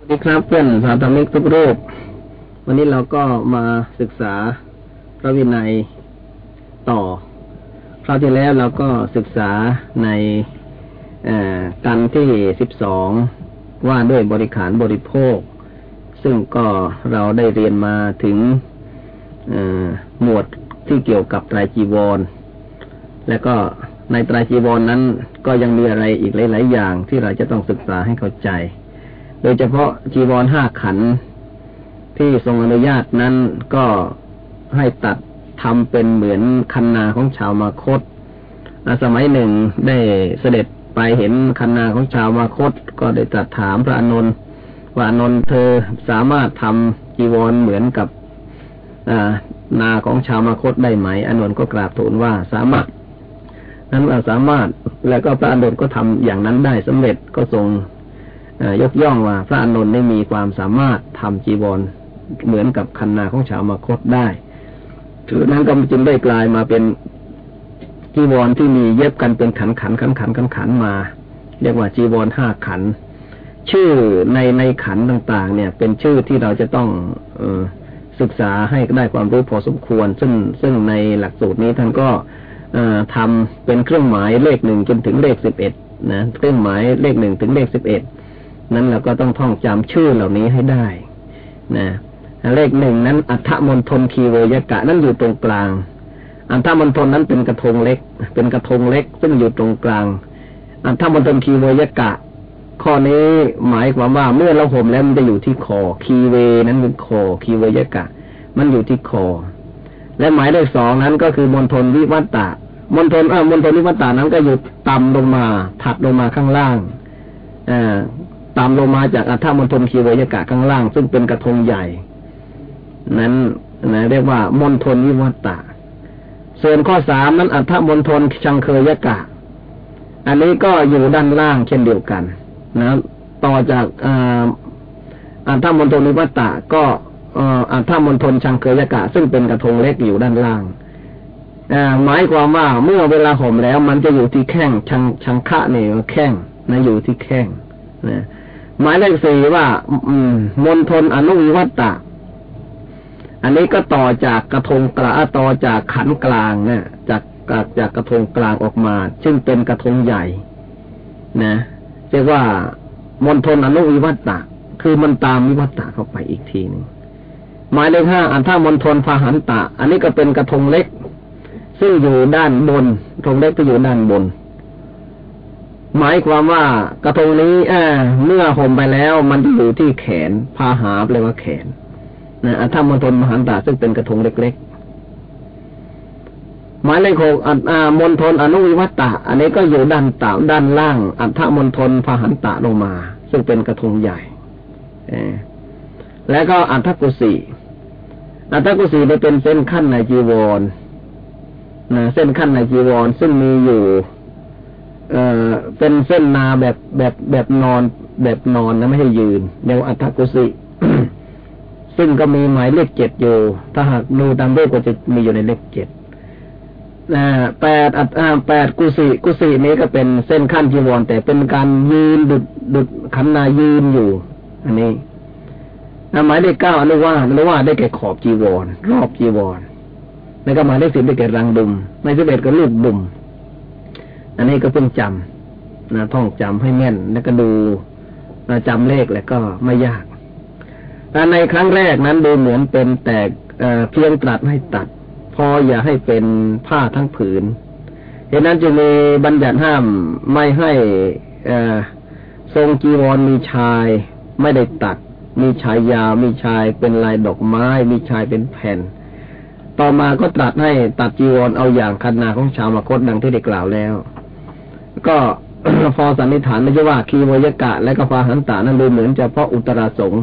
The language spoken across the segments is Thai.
สวัสดีครับเพื่อนสาธมิกทุกรูป วันนี้เราก็มาศึกษาพระวินัยต่อ คราวที่แล้วเราก็ศึกษาในกันที่สิบสองว่าด้วยบริขารบริโภค ซึ่งก็เราได้เรียนมาถึงหมวดที่เกี่ยวกับไตรจีวร และก็ในไตรจีวรนนั้นก็ยังมีอะไรอีกหลาย ๆ อย่างที่เราจะต้องศึกษาให้เข้าใจ โดยเฉพาะจีวรห้าขัน ที่ทรงอนุญาตนั้นก็ให้ตัดทำเป็นเหมือนคันนาของชาวมาคต สมัยหนึ่งได้เสด็จไปเห็นคันนาของชาวมาคต ก็ได้ตรัสถามพระอนุนว่าอนนท์เธอสามารถทำจีวรเหมือนกับนาของชาวมาคตได้ไหมอนนท์ก็กราบทูลว่าสามารถ นั้นว่าสามารถ แล้วก็พระอนุนก็ทำอย่างนั้นได้สำเร็จก็ทรง ยกย่องว่าพระอนุนได้มีความสามารถทำจีวรเหมือนกับคันนาของชาวมาคตได้ถือนั้นก็จึงได้กลายมาเป็นจีวรที่มีเย็บกันเป็นขันขันขันขันขันขันมา เรียกว่าจีวรห้าขัน ชื่อในในขันต่างๆ เนี่ย เป็นชื่อที่เราจะต้องเออศึกษาให้ได้ความรู้พอสมควร ซึ่งซึ่งในหลักสูตรนี้ท่านก็ทำเป็นเครื่องหมายเลขหนึ่งจนถึงเลขสิบเอ็ดนะเครื่องหมายเลขหนึ่งถึงเลขสิบเอ็ด นั้นเราก็ต้องท่องจำชื่อเหล่านี้ให้ได้ นะเลขหนึ่งนั้น อัฐมณฑลคีเวยกะนั้นอยู่ตรงกลาง อัฐมณฑลนั้นเป็นกระทงเล็ก เป็นกระทงเล็ก ซึ่งอยู่ตรงกลาง อัฐมณฑลคีเวยกะ ข้อนี้หมายความว่าเมื่อเราห่มแล้วมันจะอยู่ที่คอ คีเวนั้นเป็นคอ คีเวยกะ มันอยู่ที่คอ และหมายเลขสองนั้นก็คือมณฑลวิวัตตะมณฑลเออมณฑลวิวัตตานั้นก็อยู่ต่ำลงมา ถัดลงมาข้างล่างอ่า ต่ำลงมาจากอัฐมณฑลคีเวยกะข้างล่าง ซึ่งเป็นกระทงใหญ่ นั้นนะเรียกว่ามณฑลวิวัตตาส่วนข้อสามนั้นอัฐมณฑลชังเคยกะ อันนี้ก็อยู่ด้านล่างเช่นเดียวกัน นะ ต่อจากอัฐมณฑลวิวัตตาก็อัฐมณฑลชังเคยกะ ซึ่งเป็นกระทงเล็กอยู่ด้านล่างหมายความว่าเมื่อเวลาห่มแล้ว มันจะอยู่ที่แข้งชังชังคะเนี่ยแข้งนะอยู่ที่แข้งนะ หมายเลขสี่ว่า อืมมณฑลอนุวิวัตตาอันนี้ก็ต่อจากกระทงกลาต่อจากขันกลางเนี่ยจากจากกระทงกลางออกมา ซึ่งเป็นกระทงใหญ่ นะเรียกว่ามณฑลอนุวิวัตตะ คือมันตามวิวัตตะเข้าไปอีกทีหนึ่งหมายเลขห้าอันท่ามณฑลพาหันตะ อันนี้ก็เป็นกระทงเล็ก ซึ่งอยู่ด้านบนกระทงเล็กก็อยู่ด้านบน หมายความว่ากระทงนี้เอเมื่อห่มไปแล้ว มันจะอยู่ที่แขนพาหาแปลว่าแขนนะอัฐมณฑลมหันตาซึ่งเป็นกระทงเล็กๆ หมายเลขหกอัตมณฑลอนุวิวัตตะ อันนี้ก็อยู่ด้านต่ำด้านล่าง อัฐมณฑลพาหันตะลงมา ซึ่งเป็นกระทงใหญ่แล้วก็อัฐกุสีอัฐกุสีได้เป็นเส้นขั้นในจีวรนะเส้นขั้นในจีวรซึ่งมีอยู่ เอ่อเป็นเส้นนาแบบแบบแบบนอน แบบนอนนะไม่ใช่ยืนเรียกว่าอัฐกุสีซึ่งก็มีหมายเลขเจ็ดอยู่ ถ้าหากดูตามเลขก็จะมีอยู่ในเลขเจ็ดแปดอัตแปดกุศิกุศินี้ก็เป็นเส้นขั้นจีวรแต่เป็นการยืนดุดดุดขันนายืนอยู่ อันนี้หมายเลขเก้าอนุว่าอนุว่าได้แก่ขอบจีวร รอบจีวรแล้วก็หมายเลขสิบได้แก่รังดุมในสิบเอ็ดก็ลูกดุม อันนี้ก็เพิ่งจำนะท่องจำให้แม่น แล้วก็ดูนะจำเลขแล้วก็ไม่ยากในครั้งแรกนั้นดูเหมือนเป็นแต่เพียงตรัสให้ตัด พออย่าให้เป็นผ้าทั้งผืนเหตุนั้นจึงมีบัญญัติห้ามไม่ให้ทรงจีวรมีชาย ไม่ได้ตัด มีชายยาวมีชายเป็นลายดอกไม้ มีชายเป็นแผ่น ต่อมาก็ตรัสให้ตัดจีวรเอาอย่างคันนาของชาวมคตดังที่ได้กล่าวแล้ว ก็พอสันนิษฐานไม่ใช่ว่าคีโวยกะ และก็ฟาหันตานั้นดูเหมือนจะเพราะอุตราสง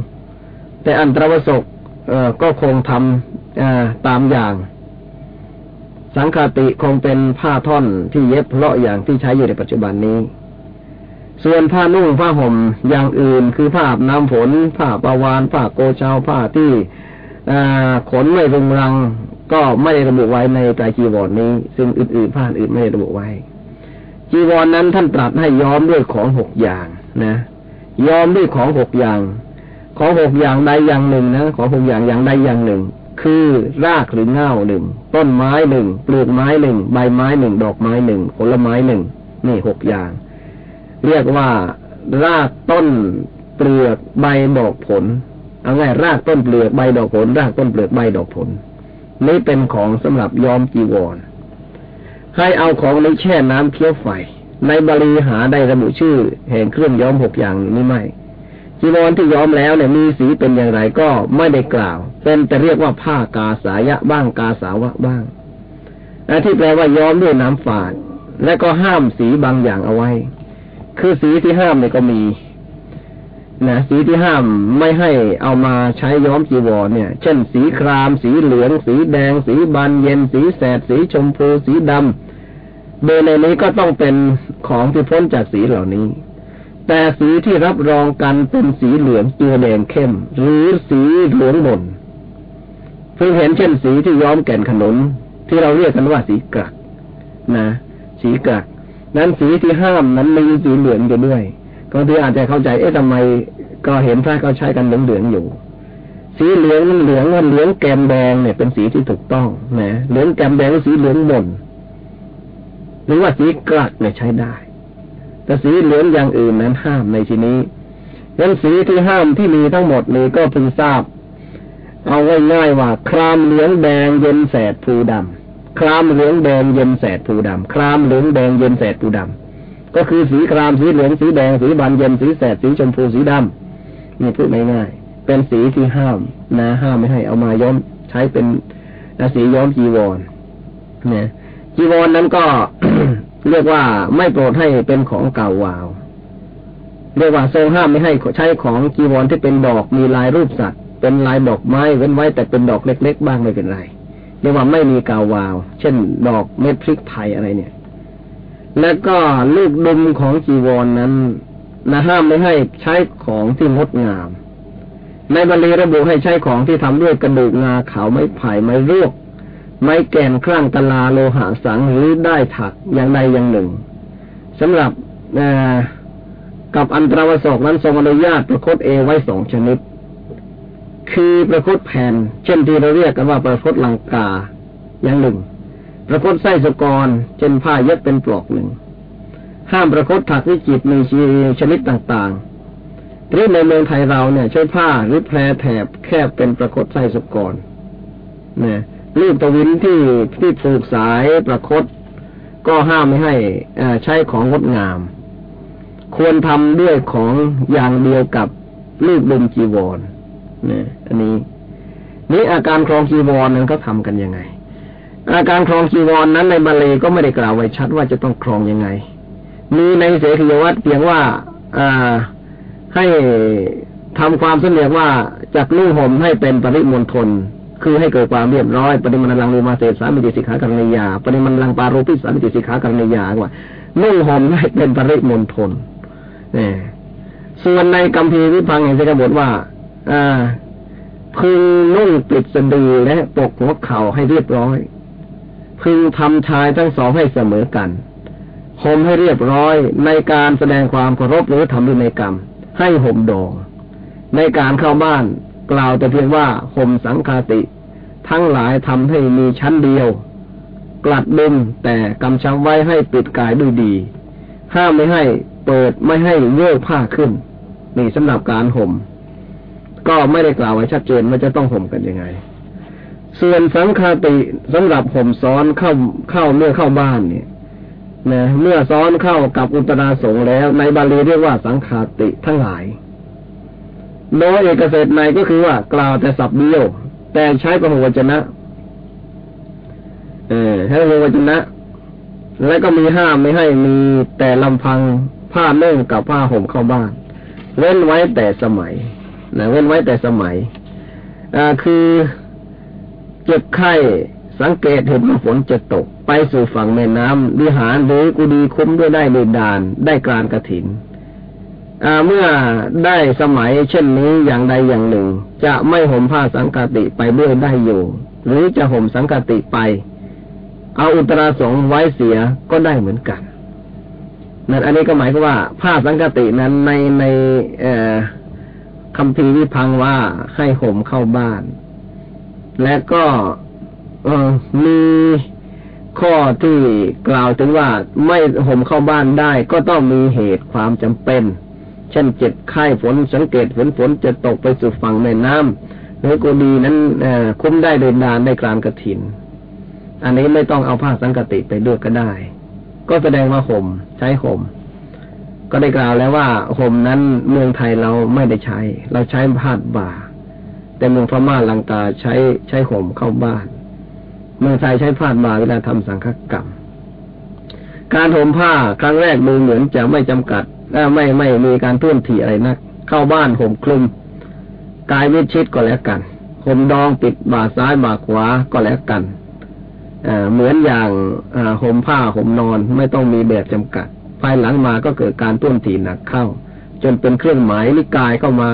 แต่อันตรวสกก็คงทำตามอย่าง สังคติคงเป็นผ้าท่อนที่เย็บเพาะอย่างที่ใช้อยู่ในปัจจุบันนี้ ส่วนผ้านุ่งผ้าห่มอย่างอื่น คือผ้าน้ำฝนผ้าปาวานผ้าโกเชาผ้าที่ขนไม่รุงรัง ก็ไม่ได้ระบุไว้ในใจจีวรนี้ ซึ่งอื่นๆผ้าอื่นไม่ได้ระบุไว้ จีวรนนั้นท่านตรัสให้ย้อมด้วยของหกอย่างนะ ย้อมด้วยของหกอย่าง ของหกอย่างใดอย่างหนึ่งนะของหกอย่างอย่างใดอย่างหนึ่ง คือรากหรือเง่าหนึ่งต้นไม้หนึ่งเปลือกไม้หนึ่งใบไม้หนึ่งดอกไม้หนึ่งผลไม้หนึ่งนี่หกอย่าง เรียกว่ารากต้นเปลือกใบดอกผลเอาง่ายรากต้นเปลือกใบดอกผล รากต้นเปลือกใบดอกผล นี่เป็นของสำหรับย้อมจีวร ให้เอาของในแช่น้ำเคี้ยวไฟ ในบาลีหาได้ระบุชื่อ แห่งเครื่องย้อมหกอย่างนี้ไม่จีวรที่ย้อมแล้วเนี่ยมีสีเป็นอย่างไรก็ไม่ได้กล่าว เป็นแต่เรียกว่าผ้ากาสายะบ้างกาสาวะบ้างที่แปลว่าย้อมด้วยน้ำฝาด และก็ห้ามสีบางอย่างเอาไว้ คือสีที่ห้ามเนี่ยก็มีนะสีที่ห้ามไม่ให้เอามาใช้ย้อมจีวรเนี่ย เช่น สีคราม สีเหลือง สีแดง สีบานเย็น สีแสด สีชมพู สีดำ โดยในนี้ก็ต้องเป็นของที่พ้นจากสีเหล่านี้ แต่สีที่รับรองกันเป็นสีเหลืองตัวแดงเข้ม หรือสีเหลืองบนเพิ่งเห็นเช่นสีที่ย้อมแก่นขนุนที่เราเรียกกันว่าสีกรักนะ สีกรัก นั้นสีที่ห้ามนั้นมีสีเหลืองอยู่ด้วยบางทีอาจจะเข้าใจเอ๊ะทำไมก็เห็นพระเขาใช้กันเหลืองๆอยู่ สีเหลืองเหลืองเหลืองแกมแดงเนี่ยเป็นสีที่ถูกต้องนะเหลืองแกมแดงสีเหลืองบน หรือว่าสีกรักเนี่ยใช้ได้ แต่สีเหลืองอย่างอื่นนั้นห้ามในที่นี้งั้นสีที่ห้ามที่มีทั้งหมดนี้ก็พึงทราบ เอาง่ายๆว่า ครามเหลืองแดงเย็นแสดภูดำครามเหลืองแดงเย็นแสดภูดำครามเหลืองแดงเย็นแสดภูดำก็คือสีครามสีเหลืองสีแดงสีบานเย็นสีแสดสีชมพูสีดำนี่พูดง่ายๆเป็นสีที่ห้ามนะห้ามไม่ให้เอามาย้อมใช้เป็นสีย้อมจีวรเนี่ย จีวรนนั้นก็ เรียกว่าไม่โปรดให้เป็นของเก่าวาว เรียกว่าทรงห้ามไม่ให้ใช้ของจีวรที่เป็นดอกมีลายรูปสัตว์ เป็นลายดอกไม้เว้นไว้แต่เป็นดอกเล็ก ๆ บ้างไม่เป็นไรเรียกว่าไม่มีเก่าวาว เช่น ดอกเม็ดพริกไทยอะไรเนี่ย และก็ลูกดุมของจีวรนนั้นนะห้ามไม่ให้ใช้ของที่งดงามในบาลีระบุให้ใช้ของที่ทำด้วยกระดูกงาขาวไม้ไผ่ไม้รวก ไม้แก่นครั่งตลาโลหะสังหรือได้ถักอย่างใดอย่างหนึ่งสำหรับกับอันตรวสกนั้นทรงอนุญาตประคตเอไว้สองชนิด คือประคตแผ่น เช่นที่เราเรียกกันว่าประคตลังกาอย่างหนึ่ง ประคตไส้สกรเช่นผ้าเย็บเป็นปลอกหนึ่ง ห้ามประคตถักวิจิตในชนิดต่างๆหรือในเมืองไทยเราเนี่ยใช้ผ้าหรือแพรแถบแคบเป็นประคตไส้สกรเนี่ย ลูกตะวินที่ที่ผูกสายประคต ก็ห้ามไม่ให้ใช้ของงดงาม ควรทำด้วยของอย่างเดียวกับลูกดุมจีวรเนี่ยอันนี้ นี้อาการครองจีวรนั้นก็ทำกันยังไง อาการครองจีวรนนั้นในบาลีก็ไม่ได้กล่าวไว้ชัดว่าจะต้องครองยังไง มีในเสขียวัตรเพียงว่าอ่าให้ทำความเสนอว่าจากนุ่งห่มให้เป็นปริมณฑล คือให้เกิดความเรียบร้อยปริมันลังลูมาเสสามิติสิกขากรณิยาปริมันลังปารุปิสามิติสิกขากรณิยาว่านุ่งห่มให้เป็นปริมณฑลนี่ส่วนในกัมพีวิพังแห่งเสกบทว่าอ่าพึงนุ่งปิดสะดือและปกหัวเข่าให้เรียบร้อย พึงทำชายทั้งสองให้เสมอกันห่มให้เรียบร้อยในการแสดงความเคารพหรือทำด้วยในกรรม ให้ห่มดองในการเข้าบ้าน กล่าวแต่เพียงว่าห่มสังคาติ ทั้งหลายทำให้มีชั้นเดียว กลัดดุมแต่กำชับไว้ให้ปิดกายด้วยดี ห้ามไม่ให้เปิดไม่ให้เยื่อผ้าขึ้น นี่สำหรับการห่ม ก็ไม่ได้กล่าวไว้ชัดเจนว่าจะต้องห่มกันยังไง ส่วนสังคาติสำหรับผมซ้อนเข้าเข้าเมื่อเข้าบ้านเนี่ยนะเมื่อซ้อนเข้ากับอุตราสงแล้ว ในบาลีเรียกว่าสังคาติทั้งหลาย โดยเอกเศษในก็คือว่ากล่าวแต่สับเดียว แต่ใช้ประโวจนะ เออใช้ประโวจนะ และก็มีห้ามไม่ให้มีแต่ลำพังผ้าเนื่งกับผ้าห่มเข้าบ้าน เว้นไว้แต่สมัยนะเว้นไว้แต่สมัยอ่าคือเจ็บไข้สังเกตเห็นว่าฝนจะตก ไปสู่ฝั่งแม่น้ำวิหารหรือกุดีคุ้มด้วยได้ในดาน ได้กลารกระถิน เมื่อได้สมัยเช่นนี้อย่างใดอย่างหนึ่ง จะไม่ห่มผ้าสังกติไปด้วยได้อยู่ หรือจะห่มสังกติไป เอาอุตราสงไว้เสียก็ได้เหมือนกันนั่นอันนี้ก็หมายความว่าผ้าสังกตินั้นในในคำพีวิพังว่าให้ห่มเข้าบ้าน และก็มีข้อที่กล่าวถึงว่าไม่ห่มเข้าบ้านได้ก็ต้องมีเหตุความจำเป็น เช่นเจ็บไข้ฝนสังเกตฝนฝนจะตกไปสู่ฝั่งในน้ำหรือกุดีนั้นคุ้มได้เดินดานได้กลางกระถิน อันนี้ไม่ต้องเอาผ้าสังกติไปด้วยก็ได้ ก็แสดงว่าห่ม ใช้ห่ม ก็ได้กล่าวแล้วว่าห่มนั้นเมืองไทยเราไม่ได้ใช้ เราใช้ผ้าบ่า แต่เมืองพม่าลังกาใช้ใช้ห่มเข้าบ้าน เมืองไทยใช้ผ้าบ่าเวลาทำสังฆกรรมการห่มผ้าครั้งแรกดูเหมือนจะไม่จำกัด ไม่ไม่มีการทุ่นถี่อะไรนัก เข้าบ้านห่มคลุม กายมิดชิดก็แล้วกันห่มดองปิดบ่าซ้ายบ่าขวาก็แล้วกันเหมือนอย่างห่มผ้าห่มนอนไม่ต้องมีแบบจำกัด ภายหลังมาก็เกิดการต้นถีหนักเข้า จนเป็นเครื่องหมายนิกายเข้ามา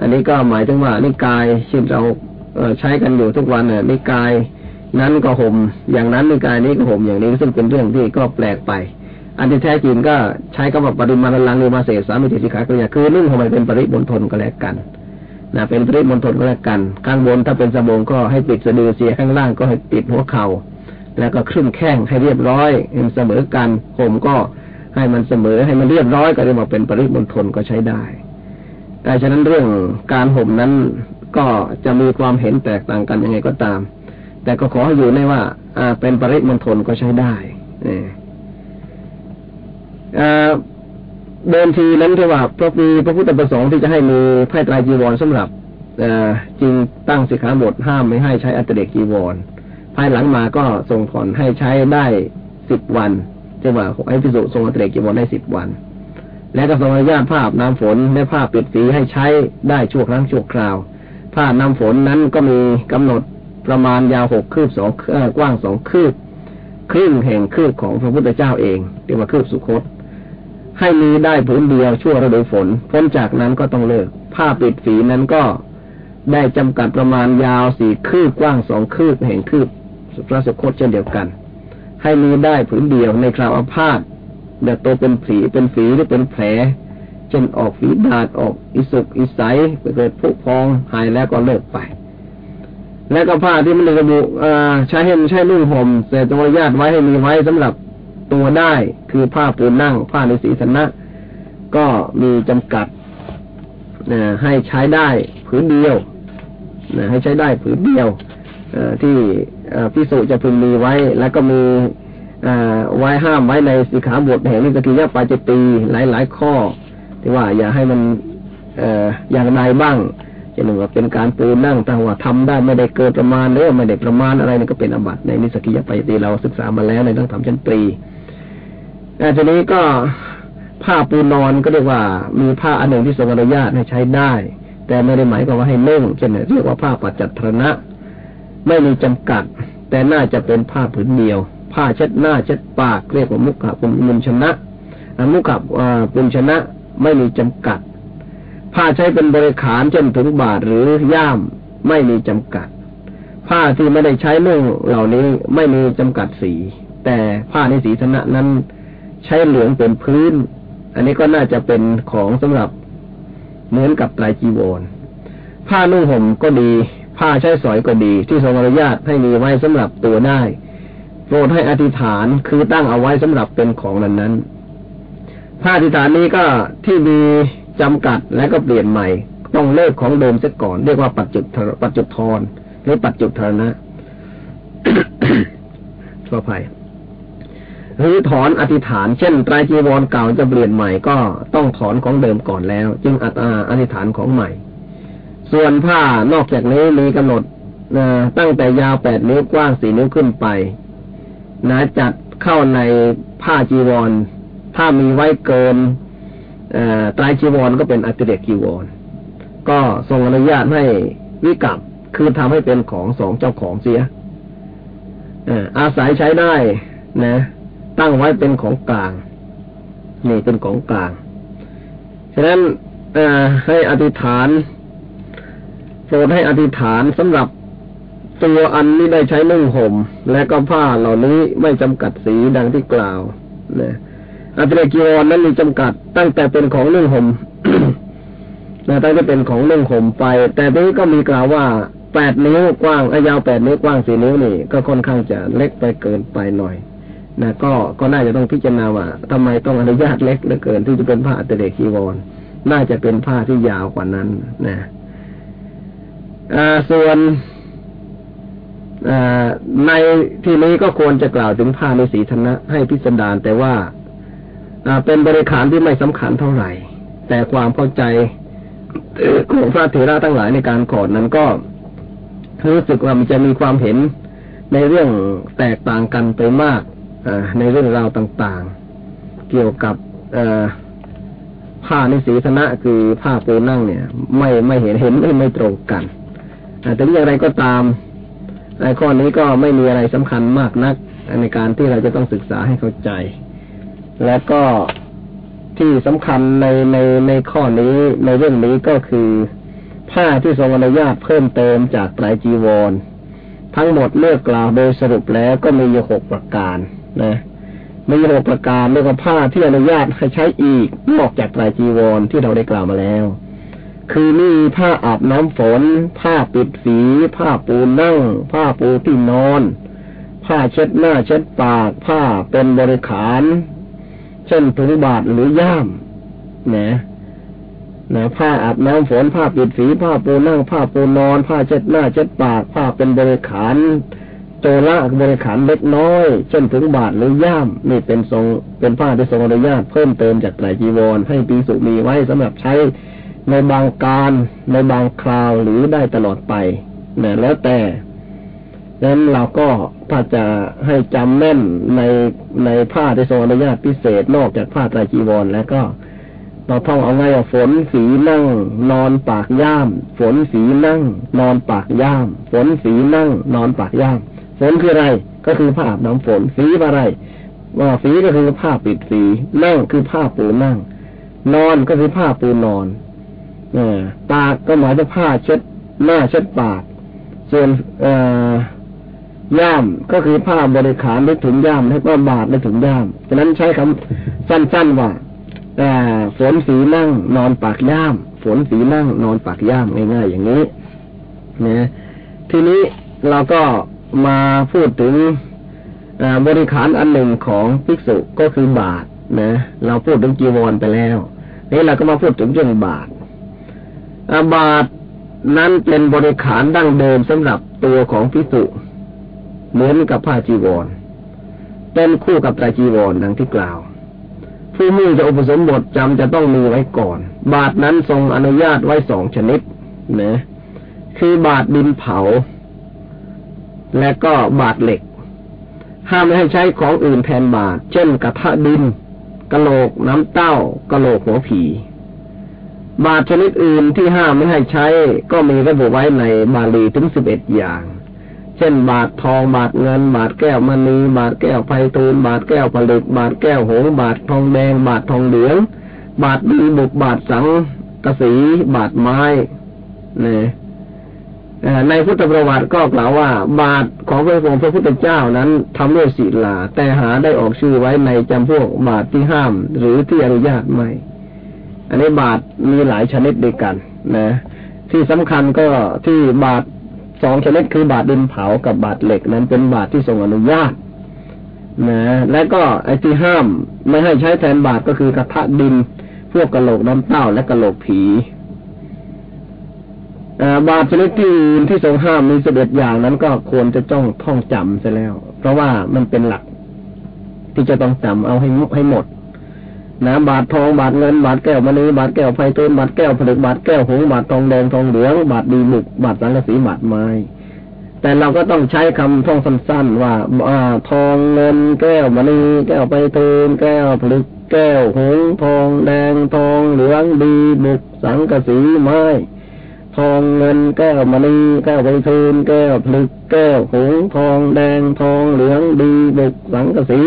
อันนี้ก็หมายถึงว่านิกายที่เราใช้กันอยู่ทุกวันเน่ยนิกาย นั้นก็ห่มอย่างนั้นนิกายนี้ก็ห่มอย่างนี้ซึ่งเป็นเรื่องที่ก็แปลกไป อันที่แท้จริงก็ใช้คำว่าปริมาณลังหรือมาเสสามิติสิกขาก็อย่างคือนึ่งทำไมเป็นปริบนทนก็แล้วกันนะเป็นปริมณฑลก็แล้วกัน ข้างบนถ้าเป็นสบงก็ให้ปิดสะดือเสียข้างล่างก็ให้ปิดหัวเข่าแล้วก็ครึ่งแข้งให้เรียบร้อยเสมอกันผมก็ให้มันเสมอให้มันเรียบร้อยก็เรียกว่าเป็นปริมณฑลก็ใช้ได้ แต่ฉะนั้นเรื่องการห่มนั้นก็จะมีความเห็นแตกต่างกันยังไงก็ตาม แต่ก็ขอให้อยู่ในว่า อ่าเป็นปริมณฑลก็ใช้ได้เนี่ย เดิมทีนั้นที่ว่าพระมีพระพุทธประสงค์ที่จะให้มีผ้าไตรจีวรสำหรับจริงตั้งสิกขาบทห้ามไม่ให้ใช้อัตเดกจีวร ภายหลังมาก็ทรงผ่อนให้ใช้ได้สิบวันจะว่าให้พิสุทรงอัตเดกจีวรได้สิบวัน และก็ทรงอนุญาตผ้าน้ำฝนและผ้าปิดฝีให้ใช้ได้ชั่วครั้งชั่วคราวผ้าน้ำฝนนั้นก็มีกำหนดประมาณยาวหกคืบสองกว้างสองคืบครึ่งแห่งคืบของพระพุทธเจ้าเองเรียกว่าคืบสุคต ให้มีได้ผืนเดียวชั่วฤดูฝน พ้นจากนั้นก็ต้องเลิก ผ้าปิดฝีนั้นก็ได้จำกัดประมาณยาวสี่คืบกว้างสองคืบแห่งคืบพระสุคตเช่นเดียวกัน ให้มีได้ผืนเดียวในคราวอาพาธเดี๋ยวโตเป็นผีเป็นฝีหรือเป็นแผลเช่นออกฝีดาดออกอิสุกอิสัยเกิดผุพองหายแล้วก็เลิกไป และก็ผ้าที่มันระบุใช้ให้ใช้นุ่งห่มแต่ตัวญาติไว้ให้มีไว้สำหรับ ตัวได้ คือผ้าปูนั่ง ผ้าในสีสนะ ก็มีจำกัดนะให้ใช้ได้ผืนเดียวนะให้ใช้ได้ผืนเดียวที่พิสุจะพึงมีไว้ แล้วก็มีไว้ห้ามไว้ในสิขาบทแห่งนิสกิยปาจิตีหลาย ๆ ข้อ ที่ว่าอย่าให้มันออย่างใดบ้างจะหนึ่งว่าเป็นการปูนั่งแต่ว่าทำได้ไม่ได้เกินประมาณหรือไม่ได้ประมาณอะไรนี่ก็เป็นอบัตในนิสกิยปาจิตีเราศึกษามาแล้วในทั้งทำชั้นตรี ทีนี้ก็ผ้าปูนอนก็เรียกว่ามีผ้าอันหนึ่งที่ทรงอนุญาตให้ใช้ได้ แต่ไม่ได้หมายความว่าให้นุ่งเช่นเรียกว่าผ้าปัจจัตรณะไม่มีจำกัด แต่น่าจะเป็นผ้าผืนเดียว ผ้าเช็ดหน้าเช็ดปากเรียกว่ามุขปุมุนชนะมุขะปุญชนะไม่มีจำกัด ผ้าใช้เป็นบริขารเช่นถุงบาทหรือย่ามไม่มีจำกัด ผ้าที่ไม่ได้ใช้นุ่งเหล่านี้ไม่มีจำกัดสี แต่ผ้าในสีธนะนั้น ใช้เหลืองเป็นพื้น อันนี้ก็น่าจะเป็นของสำหรับเหมือนกับไตรจีวร ผ้านุ่งห่มก็ดี ผ้าใช้สอยก็ดี ที่ทรงอนุญาตให้มีไว้สำหรับตัวได้โปรดให้อธิษฐานคือตั้งเอาไว้สำหรับเป็นของนั้นนั้นผ้าอธิษฐานนี้ก็ที่มีจำกัดและก็เปลี่ยนใหม่ ต้องเลิกของเดิมเสียก่อน เรียกว่าปัจจุปัจจุทรหรือปัจจุทรนะทั่วไป หรือถอนอธิษฐาน เช่นไตรจีวรเก่าจะเปลี่ยนใหม่ก็ต้องถอนของเดิมก่อนแล้ว จึงอัตอาอธิษฐานของใหม่ ส่วนผ้านอกจากนี้มีกำหนดตั้งแต่ยาวแปดนิ้วกว้างสี่นิ้วขึ้นไปนะจัดเข้าในผ้าจีวร ถ้ามีไว้เกินไตรจีวรก็เป็นอัติเดกจีวร ก็ทรงอนุญาตให้วิกับคือทำให้เป็นของสองเจ้าของเสียอาศัยใช้ได้นะ ตั้งไว้เป็นของกลาง นี่เป็นของกลาง ฉะนั้นให้อธิษฐานโปรดให้อธิษฐานสำหรับตัวอันนี้ได้ใช้นุ่งห่ม และก็ผ้าเหล่านี้ไม่จำกัดสีดังที่กล่าวนะอัตเรกีวรนั้นมีจำกัดตั้งแต่เป็นของนุ่งห่มนะตั้งจะเป็นของเรื่งข่มไป แต่นี้ก็มีกล่าวว่าแปดนิ้วกว้างยาวแปดนิ้วกว้างสี่นิ้วนี่ ก็ค่อนข้างจะเล็กไปเกินไปหน่อย นะก็ก็น่าจะต้องพิจารณาว่าทำไมต้องอนุญาตเล็กเหลือเกินที่จะเป็นผ้าอัตเดกีวร น่าจะเป็นผ้าที่ยาวกว่านั้นนะส่วนในที่นี้ก็ควรจะกล่าวถึงผ้าในสีธนะให้พิสดารแต่ว่าเป็นบริขารที่ไม่สำคัญเท่าไหร่ แต่ความเข้าใจของพระเถระทั้งหลายในการกอดนั้นก็รู้สึกว่ามันจะมีความเห็นในเรื่องแตกต่างกันไปมาก ในเรื่องราวต่างๆ เกี่ยวกับผ้าในสีธนะคือผ้าปูนั่งเนี่ย ไม่ไม่เห็นเห็นไม่ไม่ตรงกันแต่อย่างไรก็ตามในข้อนี้ก็ไม่มีอะไรสำคัญมากนัก ในการที่เราจะต้องศึกษาให้เข้าใจ และก็ที่สำคัญในในในข้อนี้ในเรื่องนี้ก็คือ ผ้าที่ทรงอนุญาตเพิ่มเติมจากไตรจีวร ทั้งหมดเลือกกล่าวโดยสรุปแล้วก็มีอยู่หกประการ นะมีหกประการเรียกว่าผ้าที่อนุญาตให้ใช้อีกนอกจากไตรจีวรที่เราได้กล่าวมาแล้ว คือมีผ้าอาบน้ำฝน ผ้าปิดสี ผ้าปูนั่ง ผ้าปูที่นอน ผ้าเช็ดหน้าเช็ดปาก ผ้าเป็นบริขารเช่นถุงบาทหรือย่ามนะนะผ้าอาบน้ำฝนผ้าปิดสี ผ้าปูนั่ง ผ้าปูนอน ผ้าเช็ดหน้าเช็ดปาก ผ้าเป็นบริขาร โจละบริขารเล็กน้อยเช่นถุงบาทหรือย่ามนี่เป็นทรงเป็นผ้าที่ทรงอนุญาตเพิ่มเติมจากไตรจีวร ให้ปีสุมีไว้สำหรับใช้ในบางการในบางคราวหรือได้ตลอดไปนะแล้วแต่นั้นเราก็ถ้าจะให้จำแม่นในในผ้าที่ทรงอนุญาตพิเศษนอกจากผ้าไตรจีวรแล้วก็เราท่องเอาไงว่าฝนสีนั่ง นอนปากย่าม ฝนสีนั่ง นอนปากย่าม ฝนสีนั่ง นอนปากย่าม ฝนคืออะไร ก็คือผ้าอาบน้ำฝน สีอะไร ว่าสีก็คือผ้าปิดสี นั่งคือผ้าปูนั่ง นอนก็คือผ้าปูนอนอปากก็หมายถึงผ้าเช็ดหน้าเช็ดปาก ส่วนย่ามก็คือผ้าบริขารหรือถุงย่ามให้ก็บาดในถุงย่ามฉะนั้นใช้คำสั้นๆว่าฝนสีนั่ง นอนปากย่าม ฝนสีนั่ง นอนปากย่ามง่ายๆอย่างนี้นะทีนี้เราก็ มาพูดถึงบริขารอันหนึ่งของภิกษุก็คือบาทนะ เราพูดถึงจีวรไปแล้วนี่เราก็มาพูดถึงเรื่องบาทบาทนั้นเป็นบริขารดั้งเดิมสำหรับตัวของภิกษุเหมือนกับผ้าจีวรเป็นคู่กับตรจีวรดังที่กล่าว ผู้มุ่งจะอุปสมบทจำจะต้องมีไว้ก่อน บาทนั้นทรงอนุญาตไว้สองชนิดนะคือบาทดินเผา และก็บาทเหล็ก ห้ามไม่ให้ใช้ของอื่นแทนบาทเช่นกระทะดินกะโหลกน้ำเต้ากะโหลกหัวผี บาทชนิดอื่นที่ห้ามไม่ให้ใช้ ก็มีระบุไว้ในบาลีถึงสิบเอ็ดอย่าง เช่น บาททองบาทเงิน บาทแก้วมณีบาทแก้วไพตูนบาทแก้วผลึก บาทแก้วหงบาททองแดง บาททองเหลือง บาทดีบุกบาทสังกสีบาทไม้เนี่ย ในพุทธประวัติก็กล่าวว่า บาทของพระองค์พระพุทธเจ้านั้นทำด้วยศีลา แต่หาได้ออกชื่อไว้ในจำพวกบาทที่ห้ามหรือที่อนุญาตไม่ อันนี้บาทมีหลายชนิดด้วยกัน นะ ที่สำคัญก็ที่บาทสองชนิดคือบาทดินเผากับบาทเหล็กนั้นเป็นบาทที่ทรงอนุญาตนะและก็ไอ้ที่ห้ามไม่ให้ใช้แทนบาทก็คือกระทะดิน พวกกระโหลกน้ำเต้าและกระโหลกผี บาทชนิดที่ที่ทรงห้ามมีสิบเอ็ดอย่างนั้นก็ควรจะจ้องท่องจำซะแล้ว เพราะว่ามันเป็นหลัก ที่จะต้องจำเอาให้ให้หมดนะบาททองบาทเงินบาทแก้วมณีบาทแก้วไฟตูนบาทแก้วผลึกบาทแก้วหงบาททองแดงทองเหลืองบาทดีหมุกบาทสังกะสีบาทไม้ แต่เราก็ต้องใช้คำท่องสั้นๆ ว่าอ่าทองเงินแก้วมณีแก้วไฟตูนแก้วผลึกแก้วหงทองแดงทองเหลืองดีบุกสังกะสีไม้ ทองเงินแก้วมณีแก้วไฟทูนแก้วผลึกแก้วหงทองแดงทองเหลืองดีบุกสังกะสี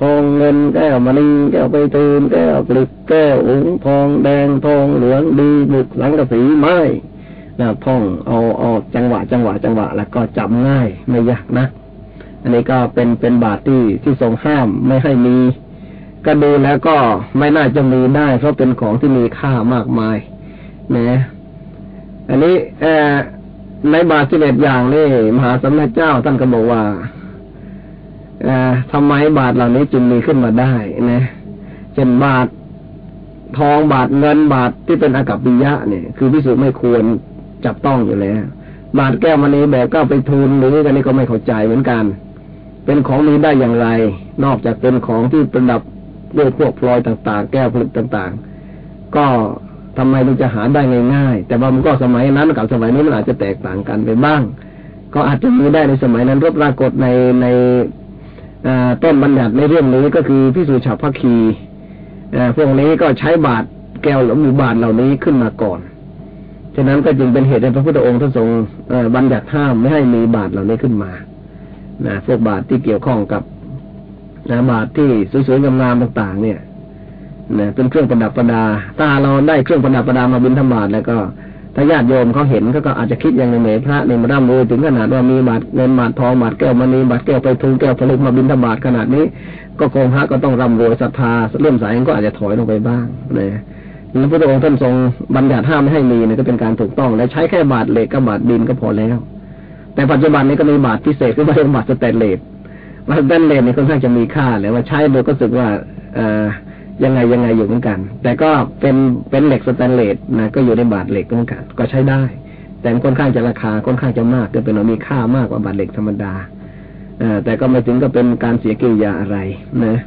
ทองเงินแก้วมณีแก้วไปตูนแก้วปลึกแก้วอุ๋งทองแดงทองเหลืองดีบุกหลังกระสีไม้นะท่องเอาออกจังหวะจังหวะจังหวะ แล้วก็จำง่ายไม่ยากนะ อันนี้ก็เป็นเป็นบาทที่ที่ทรงห้ามไม่ให้มีก็ดูแล้วก็ไม่น่าจะมีได้ เพราะเป็นของที่มีค่ามากมายนะ อันนี้เอในบาทสิบเอ็ดอย่างนี่มหาสมณเจ้าท่านก็บอกว่าอทำไมบาทเหล่านี้จึงมีขึ้นมาได้นะเช่นบาททองบาทเงินบาทที่เป็นอากัปปิยะเนี่ย คือพิสูจน์ไม่ควรจับต้องอยู่แล้ว บาทแก้วมณีแบบก็ไปทุนหรือกันนี้ก็ไม่เข้าใจเหมือนกัน เป็นของนี้ได้อย่างไร นอกจากเป็นของที่ประดับด้วยพวกพลอยต่าง ๆ แก้วผลึกต่าง ๆ ก็ ทำไมมันจะหาได้ง่ายๆ แต่ว่ามันก็สมัยนั้นกับสมัยนี้มันอาจจะแตกต่างกันไปบ้าง ก็อาจจะมีได้ในสมัยนั้นรบปรากฏในในต้นบัญญัติในเรื่องนี้ก็คือพิสูจน์ฉาพักคีพวกนี้ก็ใช้บาทแก้วหรือมูบาทเหล่านี้ขึ้นมาก่อน ฉะนั้นก็จึงเป็นเหตุให้พระพุทธองค์ท่านทรงบัญญัติห้ามไม่ให้มีบาทเหล่านี้ขึ้นมานะพวกบาทที่เกี่ยวข้องกับนะบาทที่สวยๆงามๆต่าง ๆ เนี่ย นะเป็นเครื่องประดับประดา ถ้าเราได้เครื่องประดับประดามาบินธบาตแล้วก็ถ้าญาติโยมเขาเห็นเขาก็อาจจะคิดอย่างหนึ่งพระในมาร่ำรวยถึงขนาดว่ามีบาทเงินบาททองบาทแก้วมณีบาทแก้วไปทุงแก้วผลึกมาบินธบาตขนาดนี้ ก็คงพระก็ต้องร่ำรวยศรัทธาเลื่อมใสก็อาจจะถอยลงไปบ้างนะพระพุทธองค์ท่านทรงบัญญัติห้ามไม่ให้มีเนี่ยก็เป็นการถูกต้องและใช้แค่บาตรเหล็กกับบาตรดินก็พอแล้ว แต่ปัจจุบันนี้ก็มีบาตรพิเศษคือว่าบาตรสแตนเลสบาตรสแตนเลสนี่ค่อนข้างจะมีค่าเลยว่าใช้โดยก็รู้สึกว่าเอ ยังไงยังไงอยู่เหมือนกัน แต่ก็เป็นเป็นเหล็กสแตนเลสนะก็อยู่ในบาตรเหล็กเหมือนกัน ก็ใช้ได้ แต่ค่อนข้างจะราคาค่อนข้างจะมากก็เป็นมีค่ามากกว่าบาตรเหล็กธรรมดาอแต่ก็ไม่ถึงก็เป็นการเสียกิริยาอะไรนะ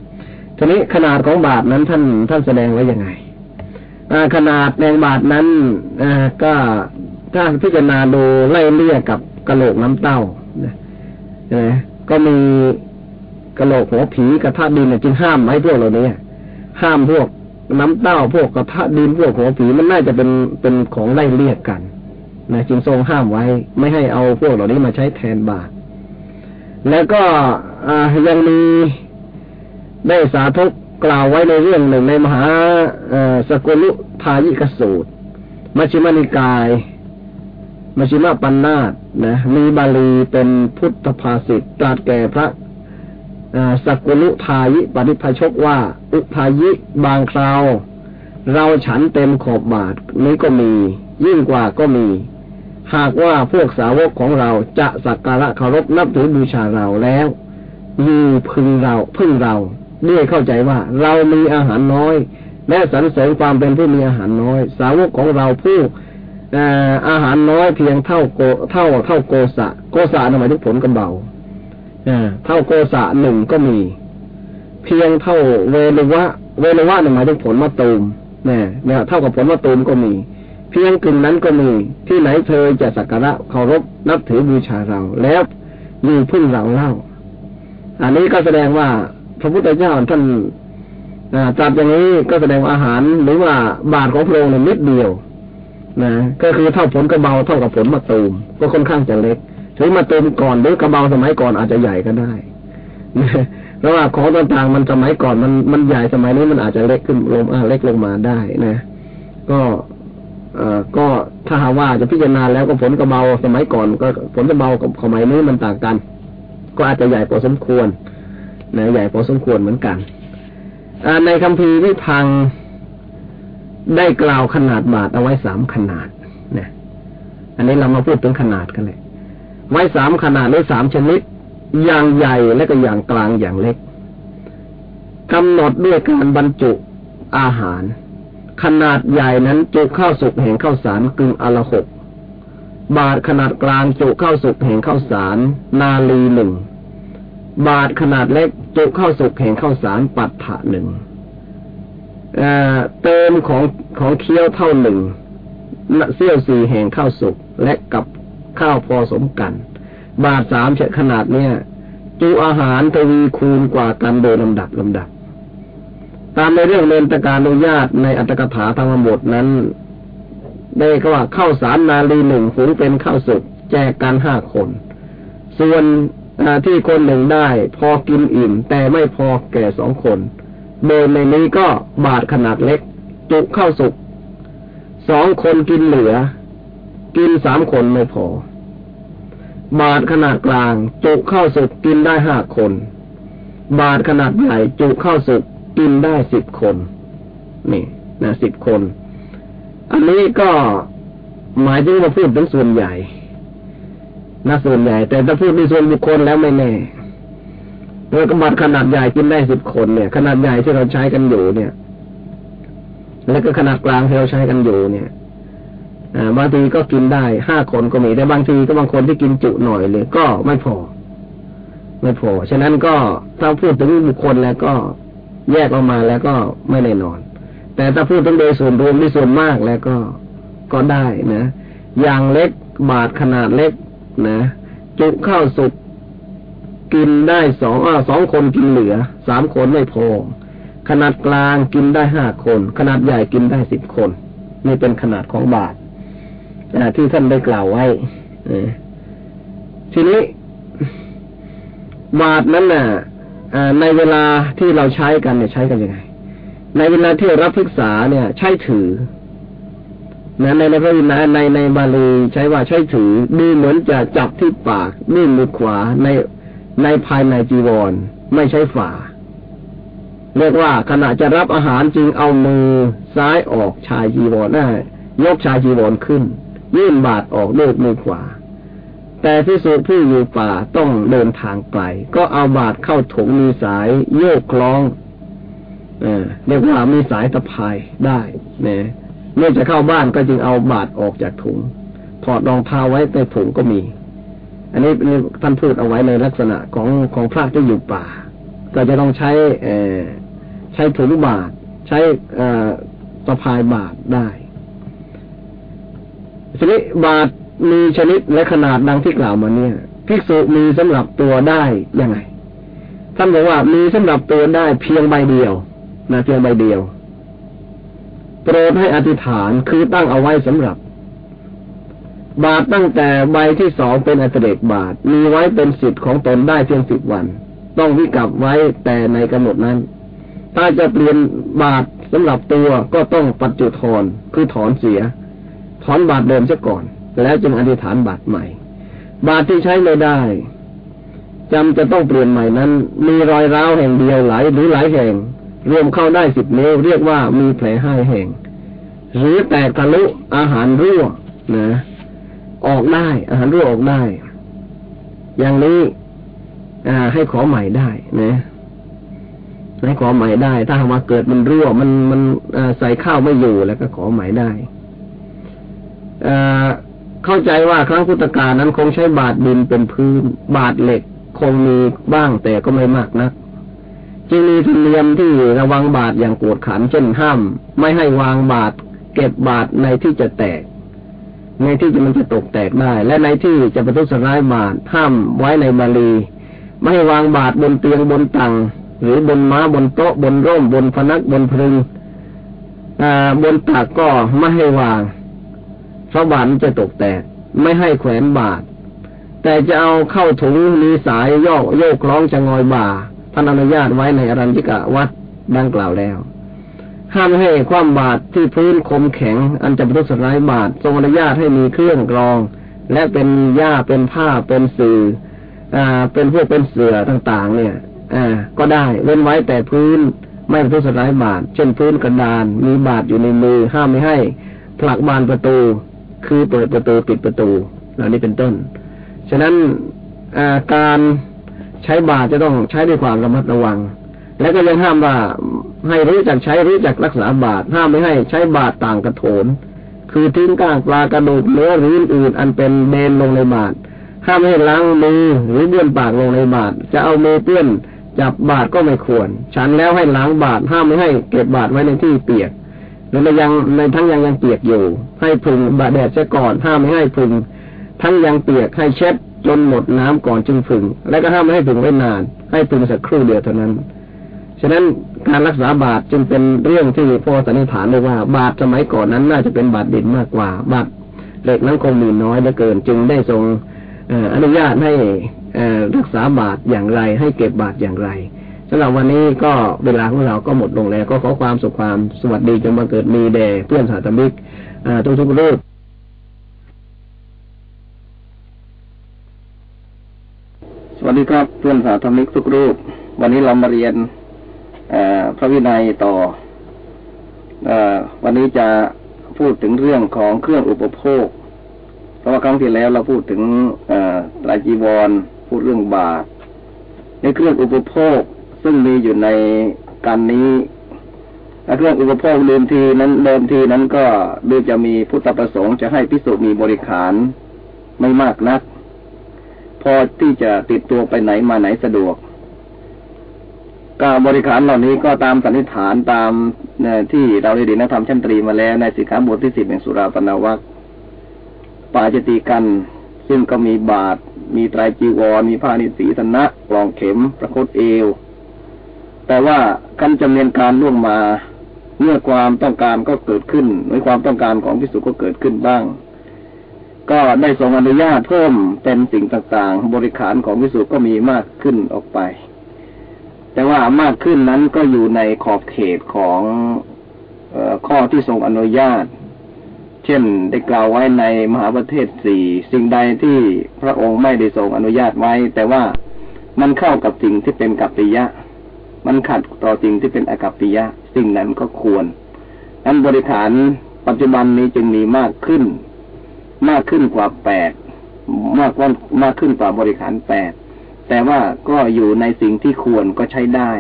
ทีนี้ขนาดของบาทนั้นท่านท่านแสดงไว้ยังไงขนาดแรงบาทนั้นอก็ถ้าพิจารณาดูไล่เลี่ยกับกระโหลกน้ำเต้านะก็มีกระโหลกหัวผีกระทะดินจึงห้ามไว้พวกเหล่านี้ ห้ามพวกน้ำเต้าพวกกระทะดินพวกหัวผีมันน่าจะเป็นเป็นของไล่เลี่ยกกันนะจึงทรงห้ามไว้ ไม่ให้เอาพวกเหล่านี้มาใช้แทนบาทแล้วก็ยังมีได้สาธกกล่าวไว้ในเรื่องหนึ่งในมหาสกุลุทายิกสูตรมัชิมานิกาย มัชิมาปัญนาตนะมีบาลีเป็นพุทธภาษิตตรัสแก่พระ สกุลุทายิปฏิพชกว่า อุทายิบางคราว เราฉันเต็มขอบบาทนี้ก็มี ยิ่งกว่าก็มี หากว่าพวกสาวกของเราจะสักการะเคารพนับถือบูชาเราแล้วยูพึงเราพึ่งเราด้วยเข้าใจว่าเรามีอาหารน้อยและสรรเสริญความเป็นผู้มีอาหารน้อย สาวกของเราผู้อาหารน้อยเพียงเท่าโกเท่าเท่าโกสะ โกสะหมายถึงผลกำเบา เท่าโกสะหนึ่งก็มี เพียงเท่าเวลวะ เวลวะหมายถึงผลมะตูมเนี่ยเนี่ยเท่ากับผลมะตูมก็มี เพียงกึ่งนั้นก็มี ที่ไหนเธอจะสักการะเคารพนับถือบูชาเรา แล้วมีพึ่งเราเล่า อันนี้ก็แสดงว่าพระพุทธเจ้าท่านจัดอย่างนี้ก็แสดงอาหารหรือว่าบาทของพระองค์เนี่ยนิดเดียวนะก็คือเท่าผลกระเบาเท่ากับผลมะตูมก็ค่อนข้างจะเล็ก ถือมาตูมก่อนหรือกระเบาสมัยก่อนอาจจะใหญ่ก็ได้เพราะว่าของต่างๆมันสมัยก่อนมันมันใหญ่สมัยนี้มันอาจจะเล็กขึ้นลงเล็กลงมาได้นะ ก็เอ่อก็ถ้าหาว่าจะพิจารณาแล้วก็ผลกระเบาสมัยก่อน ก็ผลกระเบากับสมัยนี้มันต่างกัน ก็อาจจะใหญ่พอสมควรนะใหญ่พอสมควรเหมือนกันในคำพีวิพังได้กล่าวขนาดบาทเอาไว้สามขนาดนะอันนี้เรามาพูดถึงขนาดกันเลย ไว้สามขนาดหรือสามชนิด อย่างใหญ่และก็อย่างกลางอย่างเล็กกำหนดด้วยการบรรจุอาหาร ขนาดใหญ่นั้นจุข้าวสุกแห่งข้าวสารกึ่งอละหกบาทขนาดกลางจุข้าวสุกแห่งข้าวสาร นาลีหนึ่งบาทขนาดเล็กจุข้าวสุกแห่งข้าวสารปัดถะหนึ่งเติมของของเคี้ยวเท่าหนึ่งเสี้ยวสี่แห่งข้าวสุกและกับ ข้าวพอสมกัน บาทสามเฉขนาดเนี้ยจูอาหารทวีคูณกว่ากันโดยลำดับลำดับ ตามในเรื่องเนนตการอนุญาตในอัตถกถาธรรมบทนั้น ได้ก็ว่าข้าวสารนาลีหนึ่งฝูงเป็นข้าวสุกแจกกันห้าคน ส่วนที่คนหนึ่งได้พอกินอิ่ม แต่ไม่พอแก่สองคน โดยในนี้ก็บาทขนาดเล็ก จุข้าวสุกสองคนกินเหลือ กินสามคนไม่พอ บาทขนาดกลาง จุเข้าสุกกินได้ห้าคน บาทขนาดใหญ่จุเข้าสุกกินได้สิบคน นี่นะสิบคน อันนี้ก็หมายถึงว่าพูดถึงส่วนใหญ่นะส่วนใหญ่ แต่ถ้าพูดในส่วนบุคคลแล้วไม่แน่เมื่อกบัตรขนาดใหญ่กินได้สิบคนเนี่ย ขนาดใหญ่ที่เราใช้กันอยู่เนี่ย แล้วก็ขนาดกลางที่เราใช้กันอยู่เนี่ย บางทีก็กินได้ห้าคนก็มีแต่บางทีก็บางคนที่กินจุหน่อยเลย ก็ไม่พอ ไม่พอ ฉะนั้นก็ถ้าพูดถึงบุคคลแล้วก็แยกออกมาแล้วก็ไม่แน่นอน แต่ถ้าพูดถึงโดยส่วนรวมที่ส่วนมากแล้วก็ก็ได้นะอย่างเล็กบาทขนาดเล็กนะจุข้าวสุกกินได้สองอสองคนกินเหลือสามคนไม่พอ ขนาดกลางกินได้ห้าคน ขนาดใหญ่กินได้สิบคน นี่เป็นขนาดของบาท ที่ท่านได้กล่าวไว้ทีนี้บาทนั้นน่ะในเวลาที่เราใช้กันเนี่ยใช้กันยังไง ในเวลาที่รับศึกษาเนี่ย ใช้ถือนะในในพระวินัยในในบาลีใช้ว่าใช้ถือดูเหมือนจะจับที่ปากนี่มือขวาในในภายในจีวร ไม่ใช้ฝ่า เรียกว่าขณะจะรับอาหารจึงเอามือซ้ายออกชายจีวรได้ยกชายจีวรขึ้น ยื่นบาทออกด้วยมือขวา แต่ที่สุผู้อยู่ป่าต้องเดินทางไกลก็เอาบาทเข้าถุงมีสายโยกคล้องเออเรียกว่ามีสายตะพายได้เนี่ยเมื่อจะเข้าบ้านก็จึงเอาบาทออกจากถุงถอดรองเท้าไว้ในถุงก็มี อันนี้ท่านพูดเอาไว้ในลักษณะของของพระที่อยู่ป่า ก็จะต้องใช้ใช้ถุงบาท ใช้สะพายบาทได้ ทีนี้บาทมีชนิดและขนาดดังที่กล่าวมาเนี่ยภิกษุมีสำหรับตัวได้ยังไงท่านบอกว่ามีสำหรับตัวได้เพียงใบเดียวนะเพียงใบเดียวโปรดให้อธิษฐานคือตั้งเอาไว้สำหรับ บาทตั้งแต่ใบที่สองเป็นอัตเดกบาท มีไว้เป็นสิทธิ์ของตนได้เพียงสิบวัน ต้องวิกับไว้แต่ในกำหนดนั้น ถ้าจะเปลี่ยนบาทสำหรับตัวก็ต้องปัจจุทอนคือถอนเสีย ถอนบาทเดิมซะก่อน แล้วจึงอธิษฐานบาทใหม่ บาทที่ใช้ไม่ได้จำจะต้องเปลี่ยนใหม่นั้น มีรอยร้าวแห่งเดียวหลายหรือหลายแห่ง รวมเข้าได้สิบนิ้วเรียกว่ามีแผลห้าแห่ง หรือแตกทะลุอาหารรั่วนะ ออกได้ อาหารรั่วออกได้ อย่างนี้อ่า ให้ขอใหม่ได้นะให้ขอใหม่ได้ ถ้าหากว่าเกิดมันรั่ว มันมันใส่ข้าวไม่อยู่แล้วก็ขอใหม่ได้ เข้าใจว่าครั้งพุทธกาลนั้นคงใช้บาดดินเป็นพื้น บาดเหล็กคงมีบ้างแต่ก็ไม่มากนะักจึงมีธรรมเนียมที่ระวังบาตรอย่างกวดขันเช่นห้าม ไม่ให้วางบาตรเก็บบาตรในที่จะแตก ในที่จะมันจะตกแตกได้ และในที่จะประทุษร้ายบาตรห้ามไว้ในบาลี ไม่ให้วางบาตรบนเตียงบนตังหรือบนม้าบนโต๊ะบนร่มบนพนักบนพึงบนตักก็ไม่ให้วาง เพราะบาตรจะตกแตก ไม่ให้แขวนบาตรแต่จะเอาเข้าถุงมีสายโยกโยกคล้องจะงอยบ่าท่านอนุญาตไว้ในอรัญญิกะวัดดังกล่าวแล้ว ห้ามให้ความบาดที่พื้นคมแข็ง อันจะประทุษร้ายบาดทรงอนุญาตให้มีเครื่องกรอง และเป็นหญ้าเป็นผ้าเป็นสื่ออ่า เป็นพวกเป็นเสือต่างๆ เนี่ย อ่า ก็ได้เว้นไว้แต่พื้นไม่ประทุษร้ายบาดเช่นพื้นกระดาน มีบาดอยู่ในมือห้ามไม่ให้ผลักบานประตู คือเปิดประตูปิดประตู เหล่านี้เป็นต้น ฉะนั้นการใช้บาตรจะต้องใช้ด้วยความระมัดระวัง และก็ยังห้ามว่าให้รู้จักใช้รู้จักรักษาบาตรห้ามไม่ให้ใช้บาตรต่างกระโถน คือทิ้งก้างปลากระดูกเนื้อหรืออื่นอันเป็นเบนลงในบาตรห้ามให้ล้างมือหรือเบื้อนปากลงในบาตรจะเอามือเปื้อนจับบาตรก็ไม่ควร ฉันแล้วให้ล้างบาตรห้ามไม่ให้เก็บบาตรไว้ในที่เปียก หรือในยังในทั้งยังยังเปียกอยู่ ให้พึงบาดแดดซะก่อนห้ามไม่ให้พึง ทั้งยังเปียกให้เช็ดจนหมดน้ำก่อนจึงฝึง และก็ห้ามไม่ให้ฝึงไว้นาน ให้ฝึงสักครู่เดียวเท่านั้นฉะนั้นการรักษาบาตรจึงเป็นเรื่องที่พ่อสันนิษฐานเลยว่า บาตรสมัยก่อนนั้นน่าจะเป็นบาตรดินมากกว่า บาตรเหล็กนั้นคงมีน้อยเหลือเกิน จึงได้ทรงอนุญาตให้รักษาบาตรอย่างไร ให้เก็บบาตรอย่างไรำหรับวันนี้ก็เวลาของเราก็หมดลงแล้ว ก็ขอความสุขความสวัสดีจงบังเกิดมีแด่เพื่อนสาธมิกทุกทุกรูปวัสดีครับเพื่อนสาธมิกทุกรูป วันนี้เรามาเรียนพระวินัยต่ออวันนี้จะพูดถึงเรื่องของเครื่องอุปโภค เพราะว่าครั้งที่แล้วเราพูดถึงตรายจีวร พูดเรื่องบาทในเครื่องอุปโภค ซึ่งมีอยู่ในการนี้เครื่องอุปโภคเดิมทีนั้นเดิมทีนั้นก็ดูจะมีพุทธประสงค์จะให้พิสูจมีบริขารไม่มากนัก พอที่จะติดตัวไปไหนมาไหนสะดวกการบริขารเหล่านี้ก็ตามสันนิษฐานตามที่เราได้เรียนนักธรรมชั้นตรีมาแล้วในสิกขาบทที่สิบแห่งสุราปนาวัคปาจติกัน ซึ่งก็มีบาท มีไตรจีวร มีผ้านิสีสนะกลองเข็ม ประคตเอว แต่ว่าการจำเนียนการล่วงมาเมื่อความต้องการก็เกิดขึ้นเมื่อความต้องการของพิสุก็เกิดขึ้นบ้าง ก็ได้ทรงอนุญาตเพิ่มเป็นสิ่งต่างๆ บริขารของพิสุก็มีมากขึ้นออกไป แต่ว่ามากขึ้นนั้นก็อยู่ในขอบเขตของอข้อที่ทรงอนุญาต เช่นได้กล่าวไว้ในมหาประเทศสี่สิ่งใดที่พระองค์ไม่ได้ทรงอนุญาตไว้ แต่ว่ามันเข้ากับสิ่งที่เป็นกัปปิยะ มันขัดต่อสิ่งที่เป็นอกัปปิยะ สิ่งนั้นก็ควรนั้นบริฐารปัจจุบันนี้จึงมีมากขึ้น มากขึ้นกว่าแปดมากว่ามากขึ้นกว่าบริขารแปดแต่ว่าก็อยู่ในสิ่งที่ควรก็ใช้ได้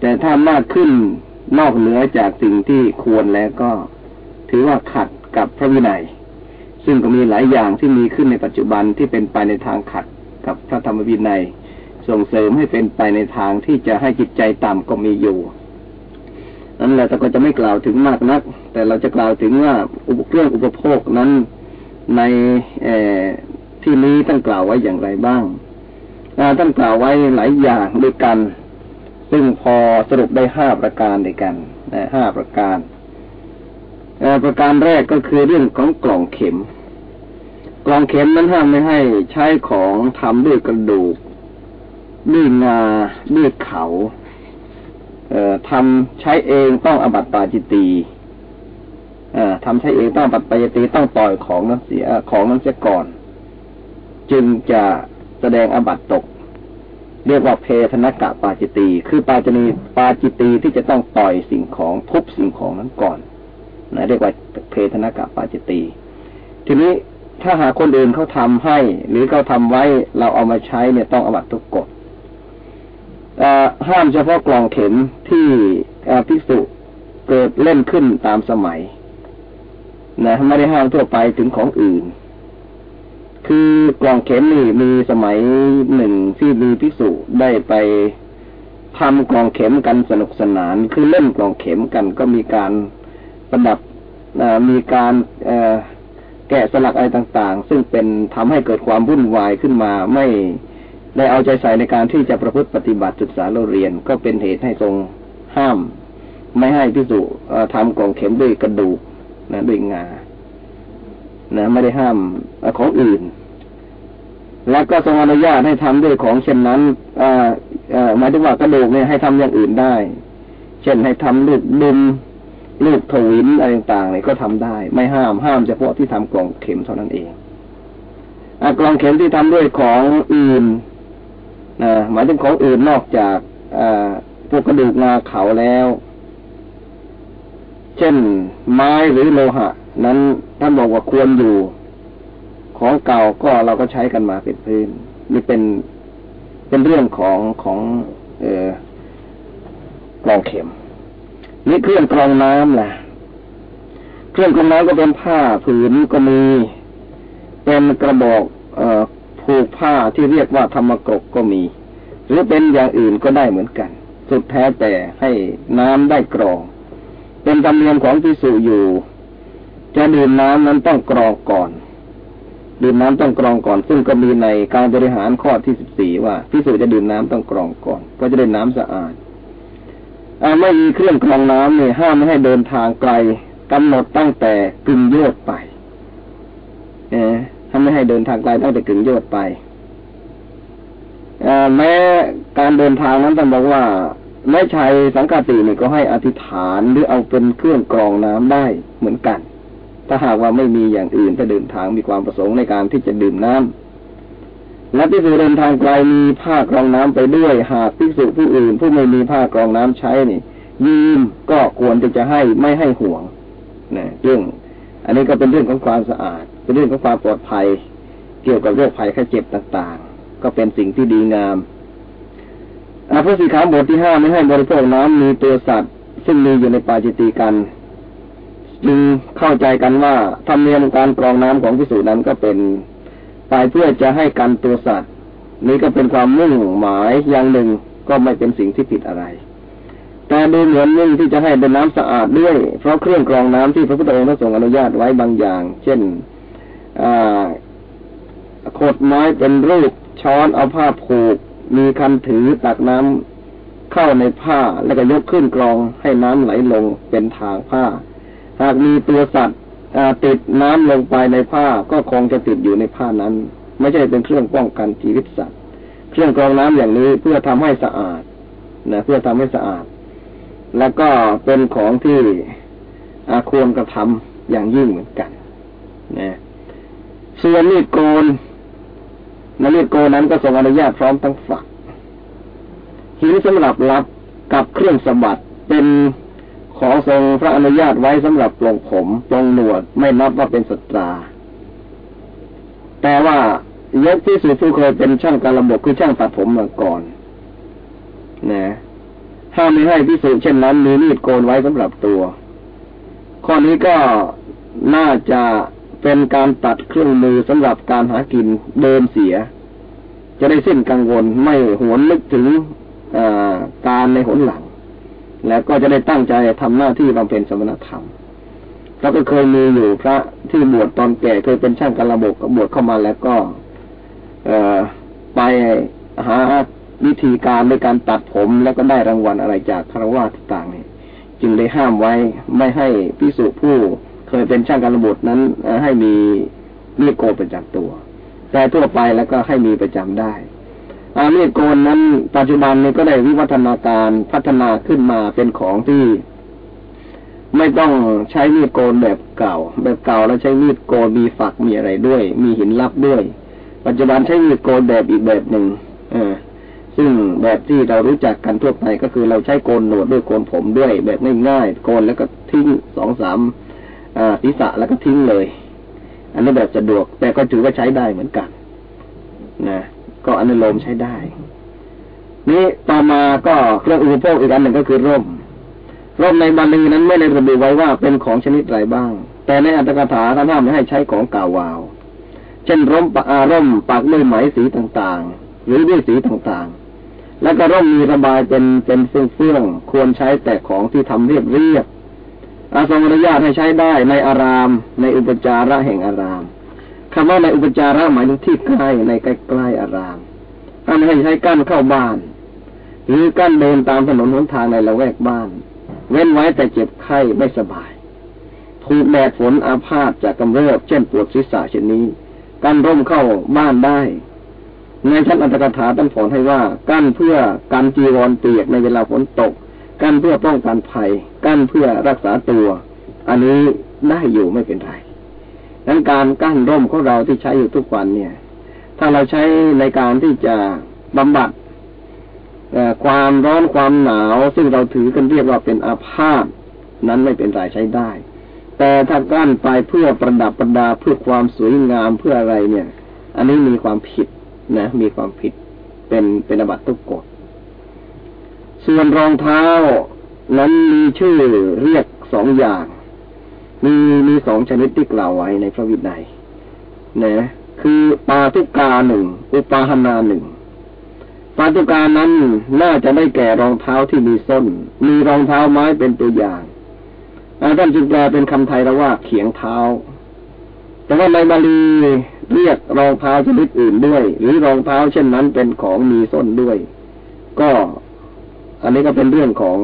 แต่ถ้ามากขึ้นนอกเหนือจากสิ่งที่ควรแล้วก็ ถือว่าขัดกับพระวินัย ซึ่งก็มีหลายอย่างที่มีขึ้นในปัจจุบันที่เป็นไปในทางขัดกับพระธรรมวินัย ส่งเสริมให้เป็นไปในทางที่จะให้จิตใจต่ำก็มีอยู่นั้นแหละแต่ก็จะไม่กล่าวถึงมากนัก แต่เราจะกล่าวถึงว่าอุปเครื่องอุปโภคนั้นในที่นี้ต้องกล่าวไว้อย่างไรบ้างท่านกล่าวไว้หลายอย่างด้วยกัน ซึ่งพอสรุปได้ห้าประการด้วยกันห้าประการประการแรกก็คือเรื่องของกล่องเข็ม กล่องเข็มนั้นห้ามไม่ให้ใช้ของทำด้วยกระดูก ด้วยงาด้วยเขาเอ่อทำใช้เองต้องอบัตปาจิตีเอ่อทำใช้เองต้องอบัตปาจิตีต้องปล่อยของนั้นเสียของนั้นเสียก่อน จึงจะแสดงอบัตตก เรียกว่าเพทนกะปาจิตี คือปาจนีปาจิตีที่จะต้องต่อยสิ่งของทุบสิ่งของนั้นก่อนนะเรียกว่าเพทนกะปาจิตี ทีนี้ถ้าหาคนอื่นเขาทำให้ หรือเขาทาไว้เราเอามาใช้เนี่ยต้องอบัตทุกกฎ ห้ามเฉพาะกล่องเข็มที่ภิกษุเกิดเล่นขึ้นตามสมัย นะไม่ได้ห้ามทั่วไปถึงของอื่น คือกล่องเข็มนี่มีสมัยหนึ่งที่มีภิกษุได้ไปทำกล่องเข็มกันสนุกสนาน คือเล่นกล่องเข็มกันก็มีการประดับมีการแกะสลักอะไรต่าง ๆ ซึ่งเป็นทำให้เกิดความวุ่นวายขึ้นมาไม่ ได้เอาใจใส่ในการที่จะประพฤติปฏิบัติศึกษาเราเรียน ก็เป็นเหตุให้ทรงห้าม ไม่ให้พิสุทำกล่องเข็มด้วยกระดูกนะด้วยงานะไม่ได้ห้ามของอื่น แล้วก็ทรงอนุญาตให้ทำด้วยของเช่นนั้นหมายถึงว่ากระดูกเนี่ยให้ทำอย่างอื่นได้ เช่นให้ทำลูกดุมลูกถวินอะไรต่างๆเนี่ยก็ทำได้ ไม่ห้ามห้ามเฉพาะที่ทำกล่องเข็มเท่านั้นเองอกล่องเข็มที่ทำด้วยของอื่น หมายถึงของอื่นนอกจากอพวกกระดูกงาเขาแล้ว เช่นไม้หรือโลหะ นั้นท่านบอกว่าควรอยู่ ของเก่าก็เราก็ใช้กันมาเป็นพื้นนี่เป็นเป็นเรื่องของของ เออกรองเข็ม นี่เครื่องกรองน้ำแหละเครื่องกรองน้ำก็เป็นผ้าผืนก็มี เป็นกระบอก เอ่อ ผูกผ้าที่เรียกว่าธรรมกรกก็มี หรือเป็นอย่างอื่นก็ได้เหมือนกัน สุดแท้แต่ให้น้ำได้กรอง เป็นธรรมเนียมของพิสุอยู่ จะดื่มน้ำนั้นต้องกรองก่อนดื่มน้ำต้องกรองก่อน ซึ่งก็มีในการบริหารข้อที่สิบสี่ว่าพิสูจจะดื่มน้ำต้องกรองก่อน ก็จะได้น้ำสะอาดอาไม่มีเครื่องกรองน้ำเนี่ยห้ามไม่ให้เดินทางไกลกำหนดตั้งแต่กึ่งโยดไป เอ อถ้าไม่ให้เดินทางไกลตั้งแต่กึ่งโยดไปแม้การเดินทางนั้นต้องบอกว่าแม่ชัยสังกาตินี่ก็ให้อธิษฐานหรือเอาเป็นเครื่องกรองน้ำได้เหมือนกัน ถ้าหากว่าไม่มีอย่างอื่นถ้าเดินทางมีความประสงค์ในการที่จะดื่มน้ำและพิสูจเดินทางไกลมีผ้ากรองน้ำไปด้วยหากพิสูจผู้อื่น ผู้ไม่มีผ้ากรองน้ำใช้นี่ ยืมก็ควรที่จะให้ไม่ให้ห่วงนะเรื่องอันนี้ก็เป็นเรื่องของความสะอาด เป็นเรื่องของความปลอดภัย เกี่ยวกับโรคภัยไข้เจ็บต่างๆ ก็เป็นสิ่งที่ดีงามอาพระสีขาวบทที่ห้าไม่ให้บริโภคน้ำมีตัวสัตว์ ซึ่งมีอยู่ในปาจิตีกัน จึงเข้าใจกันว่าธรรมเนียมการกรองน้ำของพิสูจน์นั้นก็เป็นไปเพื่อจะให้กันตัวสัตว์ นี้ก็เป็นความมุ่งหมายอย่างหนึ่งก็ไม่เป็นสิ่งที่ผิดอะไร แต่ดูเหมือนยิ่งที่จะให้เป็นน้ำสะอาดด้วย เพราะเครื่องกรองน้ำที่พระพุทธองค์ทรงอนุญาตไว้บางอย่าง เช่น ขดไม้เป็นรูปช้อนเอาผ้าผูก มีคันถือตักน้ำเข้าในผ้าแล้วก็ยกขึ้นกรองให้น้ำไหลลงเป็นทางผ้า หากมีตัวสัตว์ติดน้ำลงไปในผ้าก็คงจะติดอยู่ในผ้านั้น ไม่ใช่เป็นเครื่องป้องกันชีวิตสัตว์ เครื่องกรองน้ำอย่างนี้เพื่อทำให้สะอาดนะเพื่อทำให้สะอาด แล้วก็เป็นของที่อควรกระทำอย่างยิ่งเหมือนกันนะ ส่วนมีดโกนนมีดโกนนั้นก็ทรงอนุญาตพร้อมทั้งฝักหินสำหรับรับกับเครื่องสมบัติเป็นของทรงพระอนุญาตไว้สำหรับปลงผมปลงหนวดไม่นับว่าเป็นสตรา แต่ว่ายกที่สุดผู้เคยเป็นช่างการระบบคือช่างตัดผมมาก่อนนะห้ามไม่ให้พิสูจน์เช่นนั้นมีมีดโกนไว้สำหรับตัว ข้อนี้ก็น่าจะ เป็นการตัดเครื่องมือสำหรับการหากินเดิมเสีย จะได้สิ้นกังวลไม่หวนนึกถึงการในหนหลัง แล้วก็จะได้ตั้งใจทำหน้าที่บำเพ็ญสมณธรรมเราก็เคยมีอยู่พระที่บวชตอนแก่เคยเป็นช่างการระบบบวชเข้ามาแล้วก็เออไปหาวิธีการในการตัดผมแล้วก็ได้รางวัลอะไรจากคารวะต่างๆนี่จึงได้ห้ามไว้ไม่ให้พิสุผู้ เคยเป็นช่างการระบบนั้นให้มีมีโกประจำตัว แต่ทั่วไปแล้วก็ให้มีประจำได้อามีดโกนนั้น ปัจจุบันนี้ก็ได้วิวัฒนาการพัฒนาขึ้นมาเป็นของที่ ไม่ต้องใช้มีดโกนแบบเก่า แบบเก่าแล้วใช้มีดโกนมีฝักมีอะไรด้วย มีหินลับด้วย ปัจจุบันใช้มีดโกนแบบอีกแบบหนึ่งอซึ่งแบบที่เรารู้จักกันทั่วไปก็คือเราใช้โกนหนวดด้วยโกนผมด้วย แบบง่ายๆโกนแล้วก็ทิ้งสองสาม ศีรษะแล้วก็ทิ้งเลย อันนี้แบบสะดวก แต่ก็ถือว่าใช้ได้เหมือนกันนะก็อนุโลมใช้ได้ นี้ต่อมาก็เครื่องอุปโภคอีกอันหนึ่งก็คือร่ม ร่มในบาลีนั้นไม่ได้ระบุไว้ว่าเป็นของชนิดไรบ้าง แต่ในอัตถกถาท่านห้ามไม่ให้ใช้ของกาวาว เช่นร่มปะอาร่มปักด้วยไหมสีต่างๆ หรือด้วยสีต่างๆ แล้วก็ร่มมีระบายเป็นเป็นเฟื่องๆควรใช้แต่ของที่ทำเรียบเรียบ อาทรงอนุญาตให้ใช้ได้ในอาราม ในอุปจาระแห่งอารามคำว่าในอุปจาระหมายถึงที่ใกล้ในใกล้ๆอารามท่านให้ใช้กั้นเข้าบ้าน หรือกั้นเดินตามถนนหนทางในละแวกบ้าน เว้นไว้แต่เจ็บไข้ไม่สบาย ถูกแดดฝนอาพาธจากกำเริบเช่นปวดศีรษะเช่นนี้กั้นร่มเข้าบ้านได้ในชั้นอัตถกถาท่านสอนให้ว่ากั้นเพื่อการจีวรเปียกในเวลาฝนตก กั้นเพื่อป้องกันภัย กั้นเพื่อรักษาตัว อันนี้ได้อยู่ไม่เป็นไรนั้นการกั้นร่มของเราที่ใช้อยู่ทุกวันเนี่ย ถ้าเราใช้ในการที่จะบำบัดความร้อนความหนาว ซึ่งเราถือกันเรียกว่าเป็นอาพาธนั้นไม่เป็นไรใช้ได้ แต่ถ้ากั้นไปเพื่อประดับประดาเพื่อความสวยงามเพื่ออะไรเนี่ย อันนี้มีความผิดนะ มีความผิดเป็นเป็นอบัตทุกกฎ ส่วนรองเท้านั้นมีชื่อเรียกสองอย่าง มีมีสองชนิดที่กล่าวไว้ในพระวินัยนะคือปาทุกาหนึ่งอุปาหนาหนึ่งปาทุกานั้นน่าจะได้แก่รองเท้าที่มีส้น มีรองเท้าไม้เป็นตัวอย่างท่านจึงแปลเป็นคำไทยแล้วว่าเขียงเท้า แต่ว่าในบาลีเรียกรองเท้าชนิดอื่นด้วย หรือรองเท้าเช่นนั้นเป็นของมีส้นด้วย ก็ อันนี้ก็เป็นเรื่องของ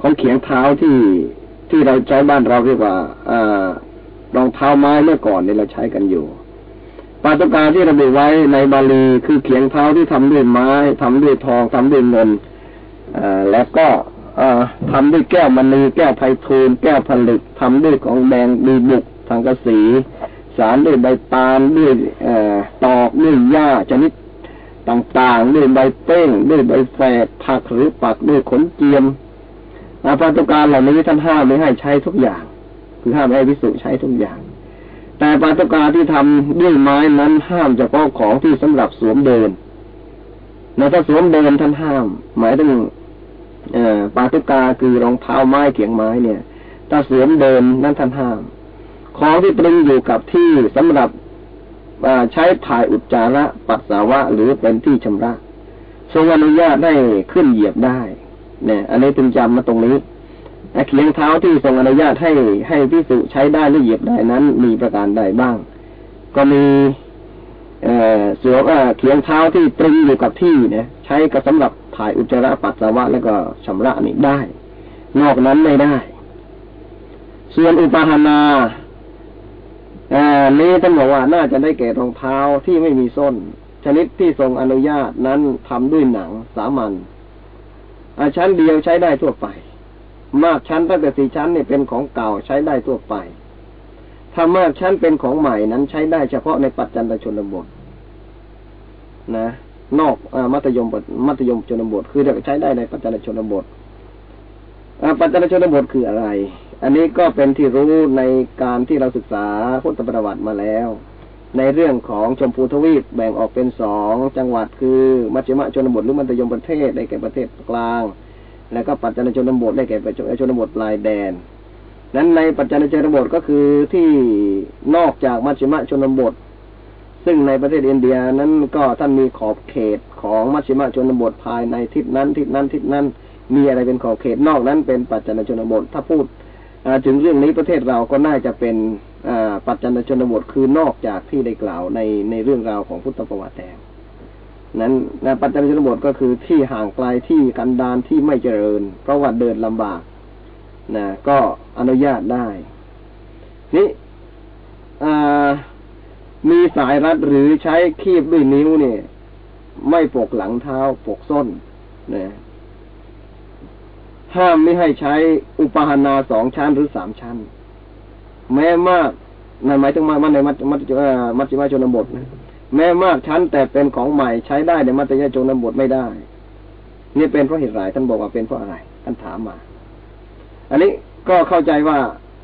ของเขียงเท้าที่ที่เราใช้บ้านเราเรียกว่าอรองเท้าไม้เมื่อก่อนนี่เราใช้กันอยู่ปาตกาที่ระบุไว้ในบาลีคือเขียงเท้าที่ทำด้วยไม้ทำด้วยทองทำด้วยเงินอแล้วก็ทำด้วยแก้วมณีแก้วไพทูลแก้วผลึกทำด้วยของแดงมีบุกทางกระสี สารด้วยใบตาลด้วยตอกด้วยหญ้าชนิด ต่างๆด้วยใบเป้งด้วยใบแฝดผักหรือปักด้วยขนเจียมอาปาตุการเหล่านี้ท่านห้ามไม่ให้ใช้ทุกอย่าง คือห้ามให้พิสุใช้ทุกอย่าง แต่ปาตุการที่ทำด้วยไม้นั้นห้ามเฉพาะของที่สำหรับสวมเดินในถ้าสวมเดินท่านห้าม หมายถึงปาตุกาคือรองเท้าไม้เขียงไม้เนี่ย ถ้าสวมเดินนั้นท่านห้าม ของที่ตรึงอยู่กับที่สำหรับ ใช้ถ่ายอุจจาระปัสสาวะหรือเป็นที่ชำระทรงอนุญาตให้ขึ้นเหยียบได้ เนี่ย อันนี้จึงจำมาตรงนี้เขียงเท้าที่ทรงอนุญาตให้ให้พิสุใช้ได้หรือเหยียบได้นั้น มีประการใดบ้าง ก็มีเเสือเขียงเท้าที่ตรึงอยู่กับที่เนี่ยใช้ก็สำหรับถ่ายอุจจาระปัสสาวะแล้วก็ชำระนี่ได้ นอกนั้นไม่ได้ ส่วนอุปาหนาอ่า นี้ท่านบอกว่าน่าจะได้แก่รองเท้าที่ไม่มีส้น ชนิดที่ทรงอนุญาตนั้นทำด้วยหนังสามัญชั้นเดียวใช้ได้ทั่วไป มากชั้นตั้งแต่สี่ชั้นเนี่ยเป็นของเก่าใช้ได้ทั่วไปถ้ามากชั้นเป็นของใหม่นั้นใช้ได้เฉพาะในปัจจันตชนบทนะ นอกอมัธยมมัธยมชนบท คือใช้ได้ในปัจจันชนบทปัจจันชนบทคืออะไร อันนี้ก็เป็นที่รู้ในการที่เราศึกษาพุทธประวัติมาแล้ว ในเรื่องของชมพูทวีปแบ่งออกเป็นสองจังหวัดคือมัชฌิมชนบทหรือมัธยมประเทศได้แก่ประเทศกลาง แล้วก็ปัจจันชนบทได้แก่ชนบทปลายแดน นั้นในปัจจันชนบทก็คือที่นอกจากมัชฌิมชนบท ซึ่งในประเทศอินเดียนั้นก็ท่านมีขอบเขตของมัชฌิมชนบทภายในทิศนั้นทิศนั้นทิศนั้น มีอะไรเป็นขอบเขตนอกนั้นเป็นปัจจันชนบทถ้าพูด ถึงเรื่องนี้ประเทศเราก็น่าจะเป็นปัจจันชนบทคือนอกจากที่ได้กล่าวในในเรื่องราวของพุทธประวัติแต่นั้นนะปัจจันชนบทก็คือที่ห่างไกลที่กันดานที่ไม่เจริญ เพราะว่าเดินลำบากนะก็อนุญาตได้ นี่มีสายรัดหรือใช้คีบด้วยนิ้วเนี่ย ไม่ปกหลังเท้าปกส้นนะ ห้ามไม่ให้ใช้อุปหานาสองชั้นหรือสามชั้น แม้มากนั่นหมายถึงมาในมัจมัจมัจจิมาชนบทนะแม้มากชั้นแต่เป็นของใหม่ใช้ได้ในมัจจิมาชนบทไม่ได้ นี่เป็นเพราะเหตุไรท่านบอกว่าเป็นเพราะอะไรท่านถามมา อันนี้ก็เข้าใจว่า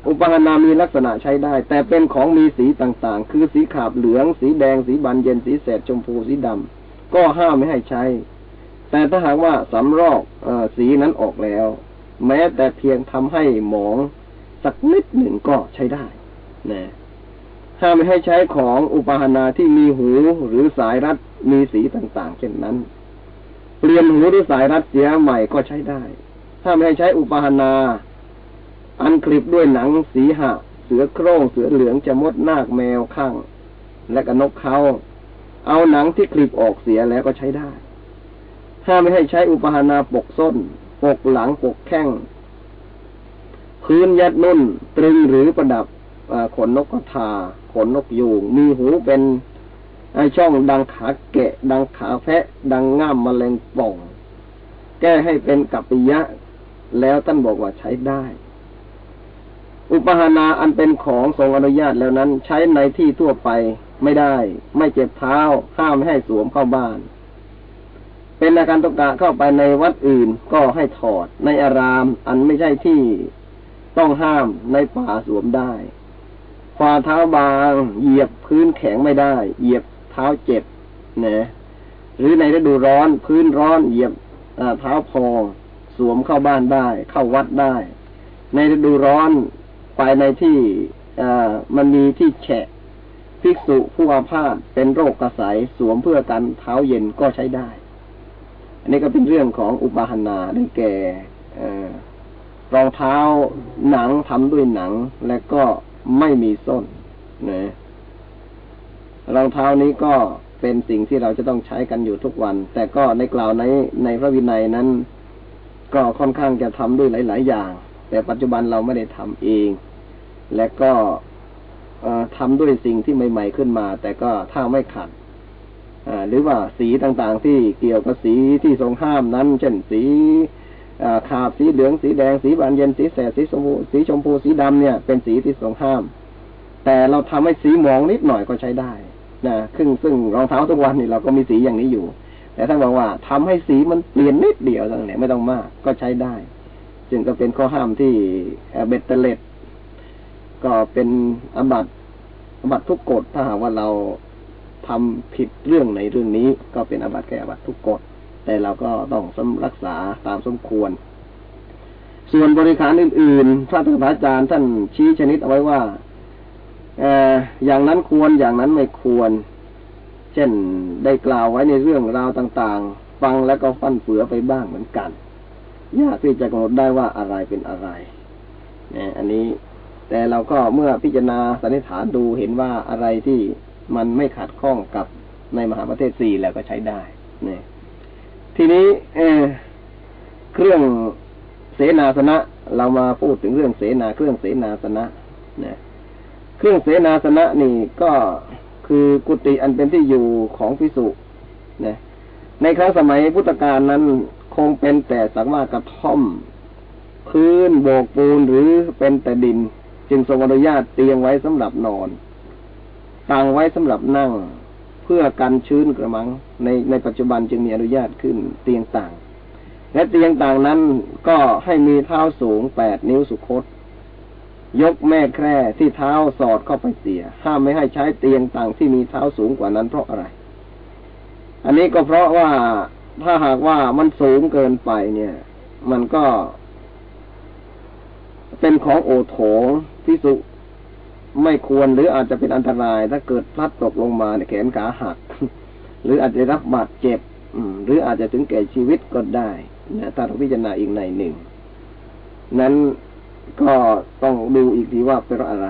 อุปหานามีลักษณะใช้ได้ แต่เป็นของมีสีต่างๆ คือสีขาบเหลือง สีแดง สีบานเย็นสีแสดชมพูสีดำก็ห้ามไม่ให้ใช้ แต่ถ้าหากว่าสำรอกอสีนั้นออกแล้ว แม้แต่เพียงทำให้หมองสักนิดหนึ่งก็ใช้ได้นะห้ามไม่ให้ใช้ของอุปาหนาที่มีหูหรือสายรัดมีสีต่างๆ เช่นนั้น เปลี่ยนหูหรือสายรัดเสียใหม่ก็ใช้ได้ ถ้าไม่ให้ใช้อุปาหนา อันคลิปด้วยหนังสีหะ เสือโคร่งเสือเหลืองจะมดนาคแมวข้าง และก็นกเขา เอาหนังที่คลิปออกเสียแล้วก็ใช้ได้ ห้ามไม่ให้ใช้อุปหานาปกส้น ปกหลังปกแข้ง พื้นยัดนุ่น ตรึงหรือประดับขนนกกระทา ขนนกยูง มีหูเป็นช่องดังขาแกะ ดังขาแพะ ดังง่ามมแมลงป่อง แก้ให้เป็นกัปปิยะ แล้วท่านบอกว่าใช้ได้ อุปหานาอันเป็นของทรงอนุญาตแล้วนั้น ใช้ในที่ทั่วไปไม่ได้ ไม่เจ็บเท้า ห้ามไม่ให้สวมเข้าบ้าน เป็นอาการตกะเข้าไปในวัดอื่นก็ให้ถอด ในอาราม อันไม่ใช่ที่ต้องห้ามในป่าสวมได้ฝ่าเท้าบาง เหยียบพื้นแข็งไม่ได้ เหยียบเท้าเจ็บนะหรือในฤดูร้อนพื้นร้อนเหยียบเท้าพองสวมเข้าบ้านได้ เข้าวัดได้ ในฤดูร้อนไปในที่มันมีที่แฉะภิกษุผู้อาพาธเป็นโรคกระสายสวมเพื่อกันเท้าเย็นก็ใช้ได้ อันนี้ก็เป็นเรื่องของอุปาหนาได้แก่รองเท้าหนังทำด้วยหนัง และก็ไม่มีส้นนะรองเท้านี้ก็เป็นสิ่งที่เราจะต้องใช้กันอยู่ทุกวัน แต่ก็ในกล่าวในในพระวินัยนั้น ก็ค่อนข้างจะทำด้วยหลาย ๆ อย่าง แต่ปัจจุบันเราไม่ได้ทำเอง และก็ทำด้วยสิ่งที่ใหม่ ๆ ขึ้นมา แต่ก็ถ้าไม่ขัด หรือว่าสีต่างๆ ที่เกี่ยวกับสีที่ทรงห้ามนั้น เช่นสีขาบสีเหลืองสีแดงสีบานเย็นสีแสดสีชมพูสีชมพูสีดำเนี่ย เป็นสีที่ทรงห้าม แต่เราทำให้สีหมองนิดหน่อยก็ใช้ได้นะซึ่งซึ่งรองเท้าทุกวันนี่เราก็มีสีอย่างนี้อยู่ แต่ถ้าบอกว่าทำให้สีมันเปลี่ยนนิดเดียวต่างๆไม่ต้องมากก็ใช้ได้ จึงก็เป็นข้อห้ามที่เบ็ดเตล็ดก็เป็นอบัตอบัตทุกกฎถ้าหากว่าเรา ทำผิดเรื่องในเรื่องนี้ก็เป็นอบัตแก่อบัตทุกกฎแต่เราก็ต้องรักษาตามสมควร ส่วนบริการอื่นๆพระธรรมอาจารย์ท่านชี้ชนิดเอาไว้ว่าเอออย่างนั้นควรอย่างนั้นไม่ควร เช่นได้กล่าวไว้ในเรื่องราวต่างๆ ฟังแล้วก็ฟันเฟือไปบ้างเหมือนกันยากที่จะกำหนดได้ว่าอะไรเป็นอะไรเนี่ยอันนี้แต่เราก็เมื่อพิจารณาสันนิษฐานดูเห็นว่าอะไรที่ มันไม่ขัดข้องกับในมหาประเทศสี่แล้วก็ใช้ได้เนี่ยทีนี้เอเครื่องเสนาสนะ เรามาพูดถึงเรื่องเสนาเครื่องเสนาสนะเนี่ยเครื่องเสนาสนะนี่ก็คือกุฏิอันเป็นที่อยู่ของพิสุนะในครั้งสมัยพุทธกาลนั้นคงเป็นแต่สักว่ากระท่อม พื้นโบกปูนหรือเป็นแต่ดิน จึงทรงอนุญาตเตียงไว้สำหรับนอน ตั้งไว้สำหรับนั่ง เพื่อกันชื้นกระมัง ในในปัจจุบันจึงมีอนุญาตขึ้นเตียงต่าง และเตียงต่างนั้นก็ให้มีเท้าสูงแปดนิ้วสุคต ยกแม่แคร่ที่เท้าสอดเข้าไปเสีย ห้ามไม่ให้ใช้เตียงต่างที่มีเท้าสูงกว่านั้นเพราะอะไร อันนี้ก็เพราะว่าถ้าหากว่ามันสูงเกินไปเนี่ย มันก็เป็นของโอโถงพิสุ ไม่ควรหรืออาจจะเป็นอันตราย ถ้าเกิดพลัดตกลงมาเนี่ยแขนขาหัก หรืออาจจะรับบาดเจ็บหรืออาจจะถึงแก่ชีวิตก็ได้นะถ้าเราพิจารณาอีกในหนึ่ง นั้นก็ต้องดูอีกทีว่าเป็นอะไร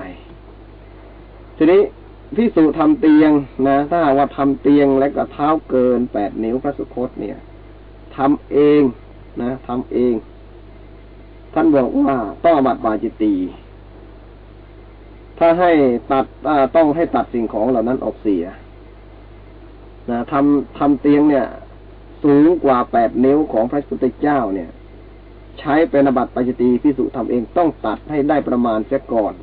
ทีนี้พิสูทำเตียงนะ ถ้าว่าทำเตียงและก็เท้าเกินแปดนิ้วพระสุคตเนี่ยทำเองนะทำเอง ท่านบอกว่าต้องบัตรบาจิตี ถ้าให้ตัดต้องให้ตัดสิ่งของเหล่านั้นออกเสียนะทำทำเตียงเนี่ย สูงกว่าแปดนิ้วของพระพุทธเจ้าเนี่ย ใช้เป็นบัตรปาจิตีพิสุทำเองต้องตัดให้ได้ประมาณเสียก่อน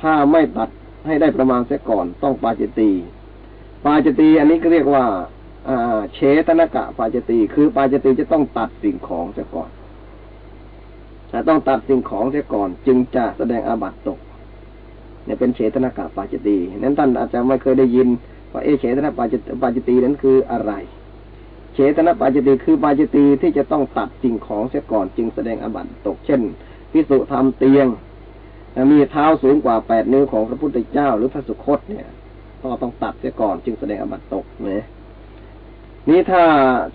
ถ้าไม่ตัดให้ได้ประมาณเสียก่อน ต้องปาจิตีปาจิตีอันนี้ก็เรียกว่าเชตนกะปาจิตีคือปาจิตีจะต้องตัดสิ่งของเสียก่อนต้องตัดสิ่งของเสียก่อน จึงจะแสดงอาบัตตก เนี่ยเป็นเฉตนากะปาจิตีนั้นท่านอาจจะไม่เคยได้ยินว่าเอเฉตนาปาจิตปาจิตีนั้นคืออะไร เฉตนาปาจิตีคือปาจิตีที่จะต้องตัดสิ่งของเสียก่อนจึงแสดงอบัตตก เช่นพิสุทำเตียงมีเท้าสูงกว่าแปดนิ้วของพระพุทธเจ้า หรือพระสุคตเนี่ยก็ต้องตัดเสียก่อนจึงแสดงอบัตตกเนี่ยนี้ถ้า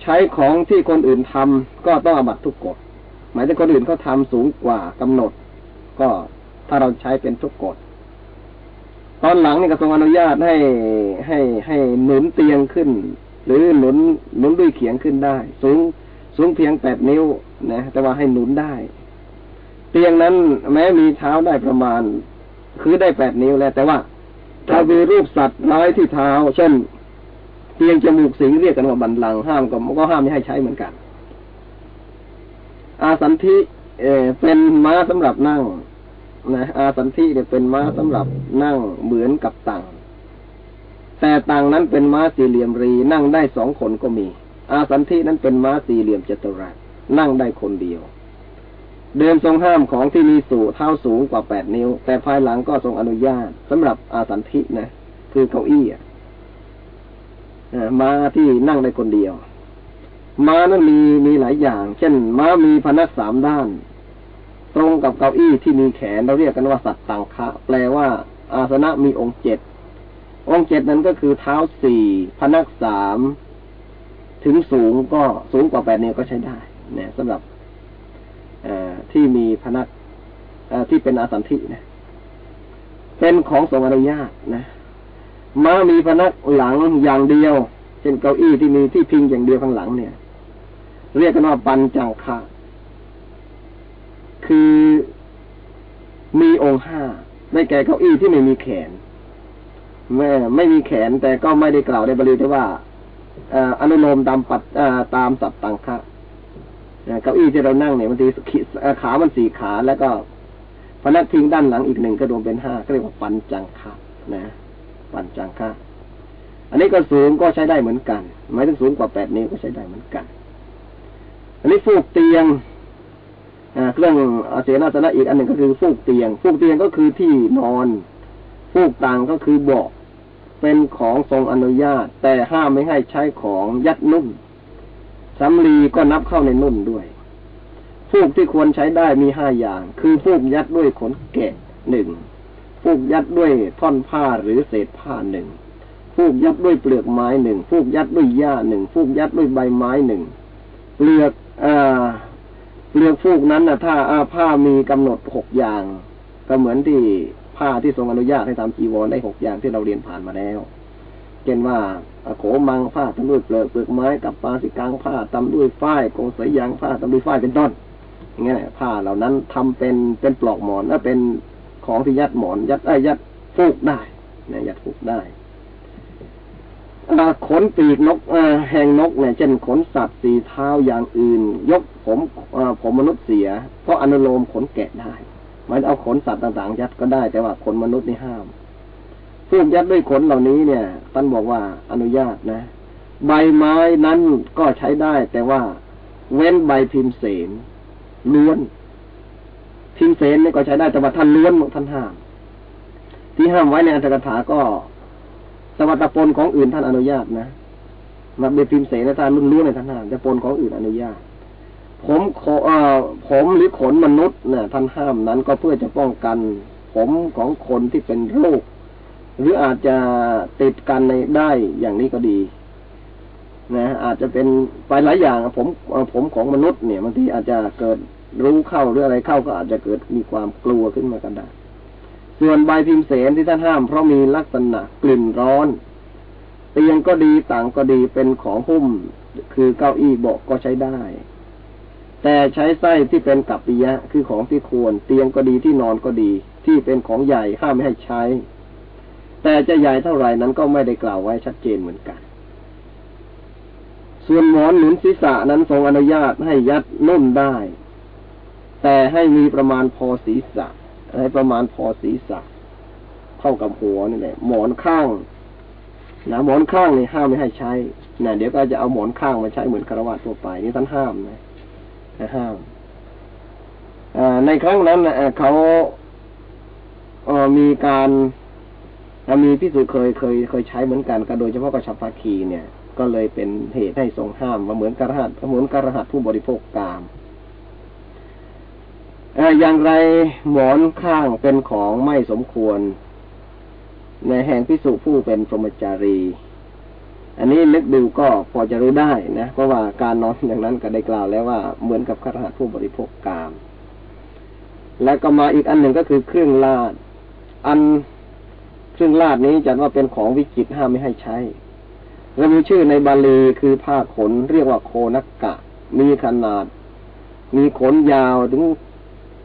ใช้ของที่คนอื่นทำก็ต้องอบัตทุกกฎหมายถึงคนอื่นเขาทาสูงกว่ากำหนด ก็ถ้าเราใช้เป็นทุกกฎ ตอนหลังนี่กระทรวงอนุญาตให้ให้ให้หนุนเตียงขึ้น หรือหนุนหนุนด้วยเขียงขึ้นได้ สูงสูงเพียงแปดนิ้วนะแต่ว่าให้หนุนได้ เตียงนั้นแม้มีเท้าได้ประมาณ คือได้แปดนิ้วแล้ว แต่ว่าถ้ามีรูปสัตว์ร้ายที่เท้า เช่น เตียงจมูกสิงเรียกกันว่าบันลังห้ามก็ก็ห้ามไม่ให้ใช้เหมือนกัน อาสันทิเอเป็นม้าสำหรับนั่ง นะอาสันทิเนี่ยเป็นม้าสำหรับนั่งเหมือนกับตังแต่ตังนั้นเป็นม้าสี่เหลี่ยมรี นั่งได้สองคนก็มี อาสันทินั้นเป็นม้าสี่เหลี่ยมจัตุรัสนั่งได้คนเดียว เดิมทรงห้ามของที่มีสูเท้าสูงกว่าแปดนิ้ว แต่ภายหลังก็ทรงอนุญาตสำหรับอาสันทินะคือเก้าอี้ม้าที่นั่งได้คนเดียว ม้านั้นมีมีหลายอย่าง เช่น ม้ามีพนักสามด้าน ตรงกับเก้าอี้ที่มีแขนเราเรียกกันว่าสัตตังคะ แปลว่าอาสนะมีองค์เจ็ดองค์เจ็ดนั้นก็คือเท้าสี่พนักสามถึงสูงก็สูงกว่าแปดนิ้วก็ใช้ได้เนี่ยสำหรับที่มีพนักที่เป็นอาสันทินะเป็นของสงอนุญาตนะม้ามีพนักหลังอย่างเดียว เช่นเก้าอี้ที่มีที่พิงอย่างเดียวข้างหลังเนี่ย เรียกกันว่าปันจังคะ คือมีองค์ห้าได้แก่เก้าอี้ที่ไม่มีแขนไม่ไม่มีแขนแต่ก็ไม่ได้กล่าวในบาลีที่ว่าอนุโลมตามปัดตามสัตตังคะเก้าอี้ที่เรานั่งเนี่ยมันทีขามันสี่ขาแล้วก็พนักพิงด้านหลังอีกหนึ่งก็รวมเป็นห้าก็เรียกว่าปันจังคะนะ ปันจังคะอันนี้ก็สูงก็ใช้ได้เหมือนกัน หมายถึงสูงกว่าแปดนิ้วก็ใช้ได้เหมือนกัน อันนี้ฟูกเตียง เครื่องเสนาสนะอีกอันหนึ่งก็คือฟูกเตียง ฟูกเตียงก็คือที่นอน ฟูกต่างก็คือเบาะเป็นของทรงอนุญาต แต่ห้ามไม่ให้ใช้ของยัดนุ่นสำลีก็นับเข้าในนุ่นด้วย ฟูกที่ควรใช้ได้มีห้าอย่าง คือฟูกยัดด้วยขนแกะหนึ่งฟูกยัดด้วยท่อนผ้าหรือเศษผ้าหนึ่งฟูกยัดด้วยเปลือกไม้หนึ่งฟูกยัดด้วยหญ้าหนึ่งฟูกยัดด้วยใบไม้หนึ่งเปลือกอ่า เปลือกฟูกนั้นนะถ้าอาผ้ามีกำหนดหกอย่าง ก็เหมือนที่ผ้าที่ทรงอนุญาตให้ทำจีวรได้หกอย่างที่เราเรียนผ่านมาแล้วเช่นว่าโขมังผ้าทำด้วยเปลือกเปลือกไม้กับปาสิกังผ้าทำด้วยฝ้ายโกสยางผ้าทำด้วยฝ้ายเป็นต้นเงี้ยผ้าเหล่านั้นทำเป็นเป็นปลอกหมอนและเป็นของที่ยัดหมอนยัดไอ้ยัดฟูกได้เนี่ยยัดฟูกได้ ขนปีกนกแหงนกเนี่ยเช่นขนสัตว์สีเท้าอย่างอื่น ยกผมผมมนุษย์เสียเพราะอนุโลมขนแกะได้มันเอาขนสัตว์ต่างๆ ยัดก็ได้แต่ว่าขนมนุษย์นี่ห้ามพูกยัดด้วยขนเหล่านี้เนี่ยท่านบอกว่าอนุญาตนะ ใบไม้นั้นก็ใช้ได้ แต่ว่าเว้นใบพิมเสนล้วนพิมเสนนี่ก็ใช้ได้แต่ว่าท่านล้วนท่านห้าม ที่ห้ามไว้ในอัตถกถาก็ สวัสดิปนของอื่นท่านอนุญาตนะมาเบพิมเสนท่านรุ่นล้วนในท่านห้ามแต่ปนของอื่นอนุญาต ผมขอเอ่อผมหรือขนมนุษย์เนี่ยท่านห้ามนั้นก็เพื่อจะป้องกัน ผมของคนที่เป็นโรค หรืออาจจะติดกันในได้อย่างนี้ก็ดีนะอาจจะเป็นไปหลายอย่างผมผมของมนุษย์เนี่ยบางทีอาจจะเกิดรู้เข้าหรืออะไรเข้าก็อาจจะเกิดมีความกลัวขึ้นมากันได้ ส่วนใบพิมเสนที่ท่านห้ามเพราะมีลักษณะกลิ่นร้อน เตียงก็ดีต่างก็ดีเป็นของหุ้ม คือเก้าอี้เบาะก็ใช้ได้ แต่ใช้ไส้ที่เป็นกัปปิยะคือของที่ควร เตียงก็ดีที่นอนก็ดี ที่เป็นของใหญ่ห้ามไม่ให้ใช้ แต่จะใหญ่เท่าไหร่นั้นก็ไม่ได้กล่าวไว้ชัดเจนเหมือนกันส่วนหมอนหนุนศีรษะนั้นทรงอนุญาตให้ยัดนุ่นได้ แต่ให้มีประมาณพอศีรษะ ให้ประมาณพอศีรษะเท่ากับหัวนี่แหละหมอนข้างนะหมอนข้างนี่ห้ามไม่ให้ใช้นะเดี๋ยวก็จะเอาหมอนข้างมาใช้เหมือนคารวะทั่วไป นี่ท่านห้ามนะห้ามในครั้งนั้นเขามีการมีพิสูจเคยเคยเคยใช้เหมือนกันก็โดยเฉพาะกับชัพพาคีเนี่ย ก็เลยเป็นเหตุให้ทรงห้ามมาเหมือนกระหัตเหมือนกระหัตผู้บริโภคกาม อย่างไรหมอนข้างเป็นของไม่สมควร ในแห่งพิสูจผู้เป็นพรหมจารี อันนี้นึกดูก็พอจะรู้ได้นะ เพราะว่าการนอนอย่างนั้นก็ได้กล่าวแล้วว่าเหมือนกับกรหัตผู้บริโภคกาม และก็มาอีกอันหนึ่งก็คือเครื่องลาด อันซึ่องลาดนี้จัดว่าเป็นของวิจิตห้ามไม่ให้ใช้ระบุชื่อในบาลีคือผ้าขนเรียกว่าโคนักกะ มีขนาด มีขนยาวถึง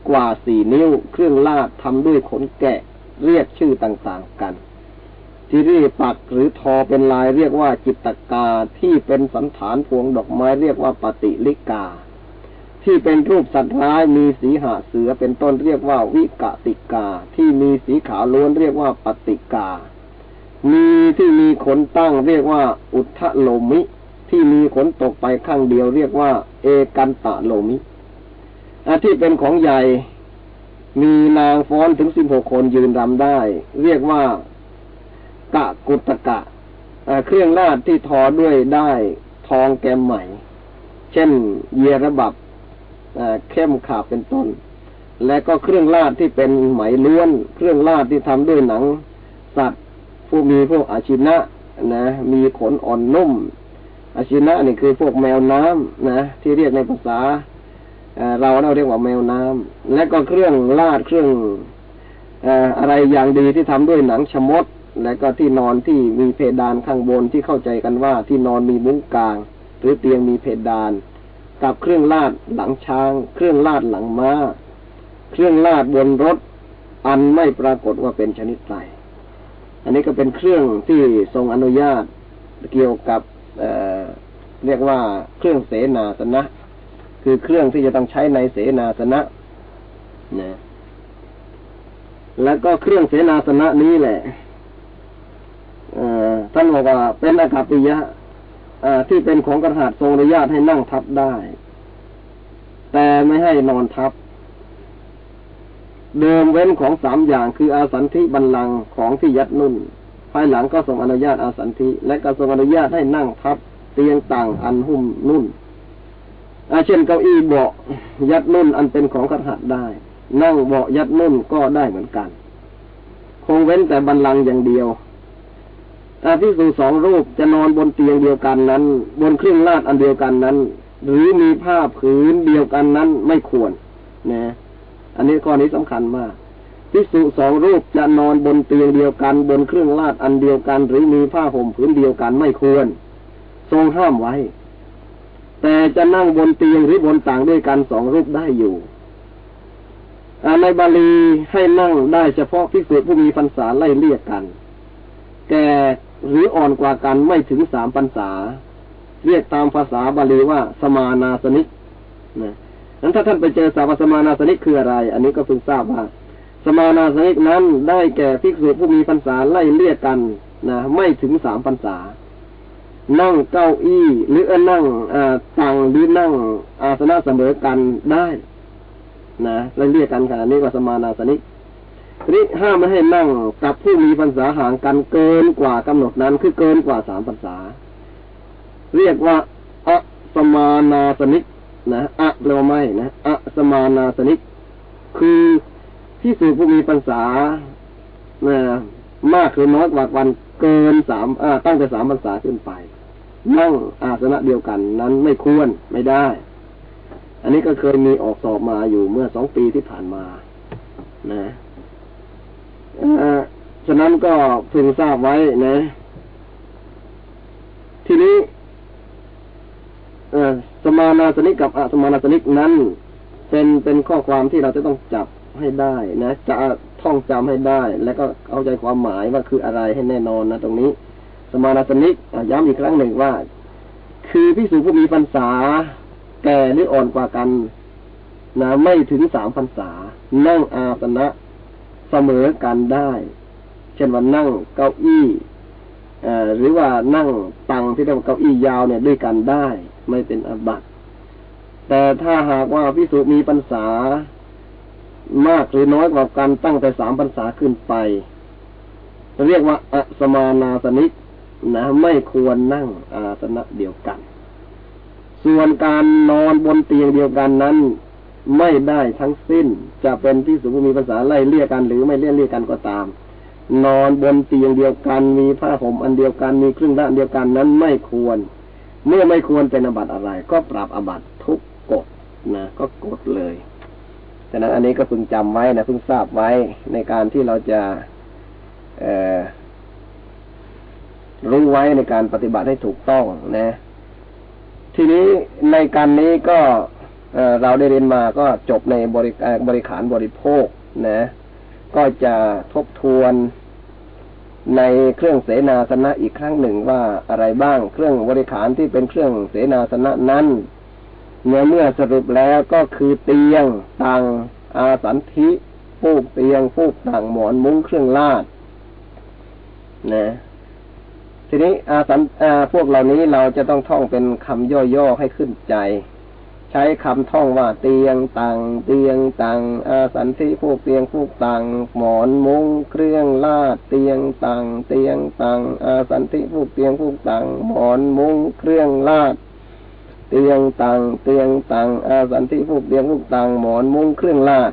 กว่าสี่นิ้ว เครื่องลาดทำด้วยขนแกะ เรียกชื่อต่างๆกันที่รีปักหรือทอเป็นลายเรียกว่าจิตตกาที่เป็นสันฐานพวงดอกไม้เรียกว่าปฏิลิกา ที่เป็นรูปสัตว์ร้ายมีสีหาเสือเป็นต้นเรียกว่าวิกติกา ที่มีสีขาวล้วนเรียกว่าปฏิกา มีที่มีขนตั้งเรียกว่าอุทะโลมิ ที่มีขนตกไปข้างเดียวเรียกว่า เอกันตะโลมิ ที่เป็นของใหญ่ มีนางฟ้อนถึงสิบหกคนยืนรำได้ เรียกว่ากะกุตกะเครื่องราชที่ทอด้วยได้ทองแกมใหม่ เช่น เยระบับเข้มขาบเป็นต้น และก็เครื่องลาดที่เป็นไหมล้วน เครื่องลาดที่ทำด้วยหนัง สัตว์ผู้มีพวกอาชินะนะ มีขนอ่อนนุ่ม อาชินะนี่คือพวกแมวน้ำนะ ที่เรียกในภาษา เราเราเรียกว่าแมวน้ำและก็เครื่องลาดเครื่องอะไรอย่างดีที่ทำด้วยหนังชมด และก็ที่นอนที่มีเพดานข้างบนที่เข้าใจกันว่าที่นอนมีมุ้งกลาง หรือเตียงมีเพดาน กับเครื่องลาดหลังช้าง เครื่องลาดหลังมา้า เครื่องลาดบนรถ อันไม่ปรากฏว่าเป็นชนิดไรอันนี้ก็เป็นเครื่องที่ทรงอนุญาตเกี่ยวกับเเรียกว่าเครื่องเสนาสนะ คือเครื่องที่จะต้องใช้ในเสนาสนะนะแล้วก็เครื่องเสนาสนะนี้แหละท่านบอกว่าเป็นอาคาปิยะที่เป็นของกระหัตทรงอนุญาตให้นั่งทับได้ แต่ไม่ให้นอนทับ เดิมเว้นของสามอย่างคืออาสันทิบันลังของที่ยัดนุ่น ภายหลังก็ทรงอนุญาตอาสันทิและก็ทรงอนุญาตให้นั่งทับเตียงต่างอันหุ้มนุ่น เช่นเก้าอี้เบาะยัดนุ่นอันเป็นของขัดหัดได้ นั่งเบาะยัดนุ่นก็ได้เหมือนกัน คงเว้นแต่บันลังอย่างเดียวอาที่สูสองรูปจะนอนบนเตียงเดียวกันนั้น บนเครื่องลาดอันเดียวกันนั้น หรือมีผ้าผืนเดียวกันนั้นไม่ควรนะอันนี้ข้อนี้สำคัญมากพิสุสองรูปจะนอนบนเตียงเดียวกัน บนเครื่องลาดอันเดียวกัน หรือมีผ้าห่มผืนเดียวกันไม่ควร ทรงห้ามไว้ แต่จะนั่งบนเตียงหรือบนต่างด้วยกันสองรูปได้อยู่ในบาลีให้นั่งได้เฉพาะพิสุผู้มีพรรษาไล่เรียกกัน แก่หรืออ่อนกว่ากันไม่ถึงสามพรรษา เรียกตามภาษาบาลีว่าสมานาสนิกนะนั้นถ้าท่านไปเจอสาวสมานาสนิกคืออะไร อันนี้ก็เพิ่งทราบว่า สมานาสนิกนั้นได้แก่ภิกษุผู้มีพรรษาไล่เลี่ยกันนะไม่ถึงสามพรรษา นั่งเก้าอี้ หรือนั่งตังหรือนั่งอาสนะเสมอกันได้นะเลี่ยกกันขนาดนี้ก็สมานาสนิกนี้ห้ามไม่ให้นั่งกับผู้มีพรรษาห่างกันเกินกว่ากำหนดนั้นคือเกินกว่าสามพรรษา เรียกว่าอะสมานาสนิกนะอะแปลว่าไม่นะอะสมานาสนิกคือที่สื่อผู้มีปัญษานะมากหรือน้อยกว่าวันเกินสามตั้งแต่สามพรรษาขึ้นไป นั่งอาสนะเดียวกันนั้นไม่ควรไม่ได้ อันนี้ก็เคยมีออกสอบมาอยู่เมื่อสองปีที่ผ่านมา นะฉะนั้นก็พึงทราบไว้นะ ทีนี้สมานาสนิกกับอสมานาสนิกนั้น เป็นเป็นข้อความที่เราจะต้องจับให้ได้นะ จะท่องจำให้ได้ แล้วก็เข้าใจความหมายว่าคืออะไรให้แน่นอนนะตรงนี้ สมานาสนิกย้ำอีกครั้งหนึ่งว่า คือพิสูจผู้มีพรรษา แก่หรืออ่อนกว่ากันนะไม่ถึงสามพรรษา นั่งอาสนะเสมอกันได้ เช่นว่านั่งเก้าอี้หรือว่านั่งตังที่เรียกว่าเก้าอี้ยาวเนี่ยด้วยกันได้ ไม่เป็นอบัตแต่ถ้าหากว่าพิสูจมีปัญษามากหรือน้อยกว่ากันตั้งแต่สามปัญษาขึ้นไป เรียกว่าอสมานาสนิก นะไม่ควรนั่งอาสนะเดียวกัน ส่วนการนอนบนเตียงเดียวกันนั้น ไม่ได้ทั้งสิ้น จะเป็นที่สุมีภาษาไล่เลี่ยกกันหรือไม่เลี่ยเลี่ยกกันก็ตาม นอนบนเตียงเดียวกัน มีผ้าห่มอันเดียวกันมีเครื่องด้านเดียวกันนั้นไม่ควร เมื่อไม่ควรเป็นอบัตอะไร ก็ปรับอบัตทุกกฎนะก็กดเลยฉะนั้นอันนี้ก็พึงจำไว้นะพึงทราบไว้ในการที่เราจะ เรู้ไว้ในการปฏิบัติให้ถูกต้องนะ ทีนี้ในการนี้ก็เราได้เรียนมาก็จบในบริบริขารบริโภคนะ ก็จะทบทวนในเครื่องเสนาสนะอีกครั้งหนึ่งว่าอะไรบ้างเครื่องบริขารที่เป็นเครื่องเสนาสนะนั้นเมื่อเมื่อสรุปแล้วก็คือเตียงตังอาสันทิฟูกเตียงฟูกต่างหมอนมุ้งเครื่องลาดนะ ทีนี้อาสันพวกเหล่านี้เราจะต้องท่องเป็นคำย่อๆให้ขึ้นใจ ใช้คำท่องว่าเตียงตังเตียงตังอาสันทิผูกเตียงผูกตังหมอนมุ้งเครื่องลาดเตียงตังเตียงตังอาสันทิผูกเตียงผูกตังหมอนมุ้งเครื่องลาดเตียงตังเตียงตังอาสันทิผูกเตียงผูกตังหมอนมุ้งเครื่องลาด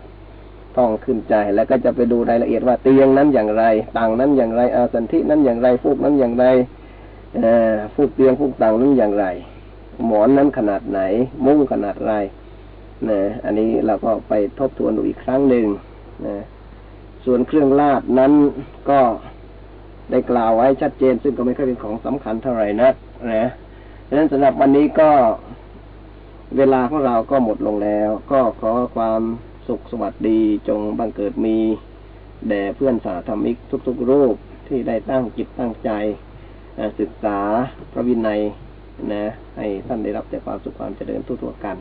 ท่องขึ้นใจ แล้วก็จะไปดูรายละเอียดว่าเตียงนั้นอย่างไรตังนั้นอย่างไร อาสันทินั้นอย่างไรฟูกนั้นอย่างไรอฟูกเตียงฟูกตังนั้นอย่างไร หมอนนั้นขนาดไหน มุ้งขนาดไรนะอันนี้เราก็ไปทบทวนดูอีกครั้งหนึ่งนะส่วนเครื่องลาดนั้นก็ได้กล่าวไว้ชัดเจน ซึ่งก็ไม่ค่อยเป็นของสำคัญเท่าไหร่นักนะดังนั้นสำหรับวันนี้ก็เวลาของเราก็หมดลงแล้ว ก็ขอความ สุขสวัสดีจงบังเกิดมีแด่เพื่อนสาธมิกทุกๆ รูปที่ได้ตั้งจิตตั้งใจศึกษาพระวินัยนะให้ท่านได้รับแต่ความสุขความเจริญทั่วๆกัน